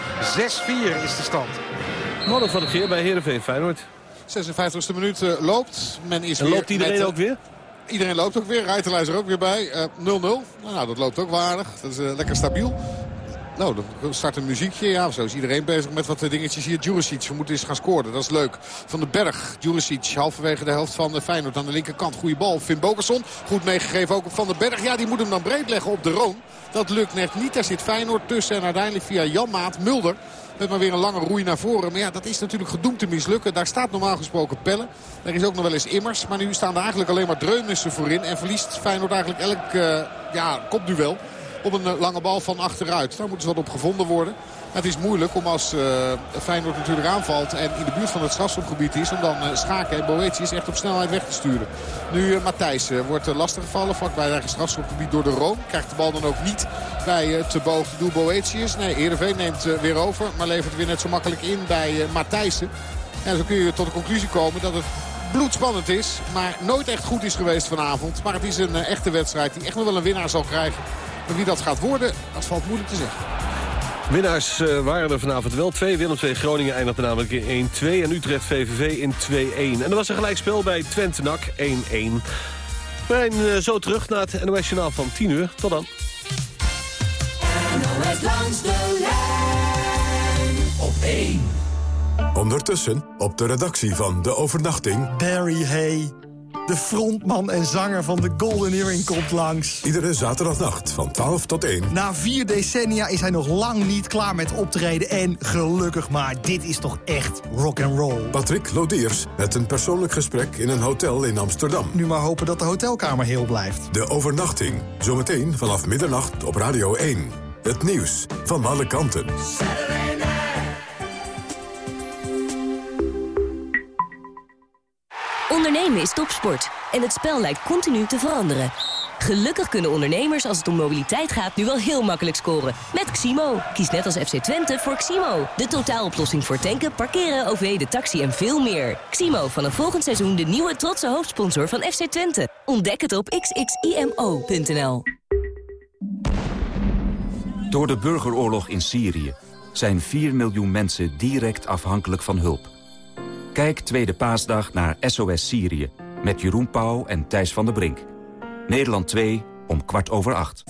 is de stand. Mannen van de Geer bij Heerenveen Feyenoord. 56e minuut uh, loopt. Men is en loopt iedereen met, ook weer? Iedereen loopt ook weer. Rijtelaar is er ook weer bij. 0-0. Uh, nou, dat loopt ook wel aardig. Dat is uh, lekker stabiel. Nou, dan start een muziekje. Ja, zo is iedereen bezig met wat dingetjes hier. Juricic, moeten eens gaan scoren. Dat is leuk. Van den Berg, Juricic, halverwege de helft van Feyenoord aan de linkerkant. Goede bal. Finn Bogerson, goed meegegeven ook Van den Berg. Ja, die moet hem dan breed leggen op de Roon. Dat lukt net niet. Daar zit Feyenoord tussen en uiteindelijk via Jan Maat Mulder. Met maar weer een lange roei naar voren. Maar ja, dat is natuurlijk gedoemd te mislukken. Daar staat normaal gesproken Pelle. Er is ook nog wel eens Immers. Maar nu staan er eigenlijk alleen maar Dreunissen voorin. En verliest Feyenoord eigenlijk elk uh, ja, kopduel op een lange bal van achteruit. Daar moet dus wat op gevonden worden. Het is moeilijk om als uh, Feyenoord natuurlijk aanvalt en in de buurt van het strafschopgebied is... om dan uh, Schaken en Boetius echt op snelheid weg te sturen. Nu Matthijs wordt lastig gevallen vlakbij het eigen strafschopgebied door de Room. Krijgt de bal dan ook niet bij het boven doel Boetius. Nee, Eerderveen neemt weer over, maar levert weer net zo makkelijk in bij Matthijsen. En zo kun je tot de conclusie komen dat het bloedspannend is. Maar nooit echt goed is geweest vanavond. Maar het is een echte wedstrijd die echt nog wel een winnaar zal krijgen. Maar wie dat gaat worden, dat valt moeilijk te zeggen. Winnaars uh, waren er vanavond wel twee. Willem 2 Groningen eindigde namelijk in 1-2 en Utrecht VVV in 2-1. En er was een gelijkspel bij Twente NAC 1-1. We zijn uh, zo terug naar het NOS Journaal van 10 uur. Tot dan. NOS langs de lijn op 1. Ondertussen op de redactie van De Overnachting... Barry Hay. De frontman en zanger van de Golden Earring komt langs. Iedere zaterdagnacht van 12 tot 1. Na vier decennia is hij nog lang niet klaar met optreden. En gelukkig maar, dit is toch echt rock and roll. Patrick Lodiers met een persoonlijk gesprek in een hotel in Amsterdam. Nu maar hopen dat de hotelkamer heel blijft. De overnachting, zometeen vanaf middernacht op Radio 1. Het nieuws van alle kanten. Ondernemen is topsport en het spel lijkt continu te veranderen. Gelukkig kunnen ondernemers als het om mobiliteit gaat nu wel heel makkelijk scoren. Met Ximo. Kies net als FC Twente voor Ximo. De totaaloplossing voor tanken, parkeren, OV, de taxi en veel meer. Ximo, vanaf volgend seizoen de nieuwe trotse hoofdsponsor van FC Twente. Ontdek het op xximo.nl. Door de burgeroorlog in Syrië zijn 4 miljoen mensen direct afhankelijk van hulp. Kijk Tweede Paasdag naar SOS Syrië met Jeroen Pauw en Thijs van der Brink. Nederland 2 om kwart over acht.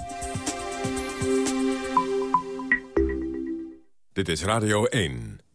Dit is Radio 1.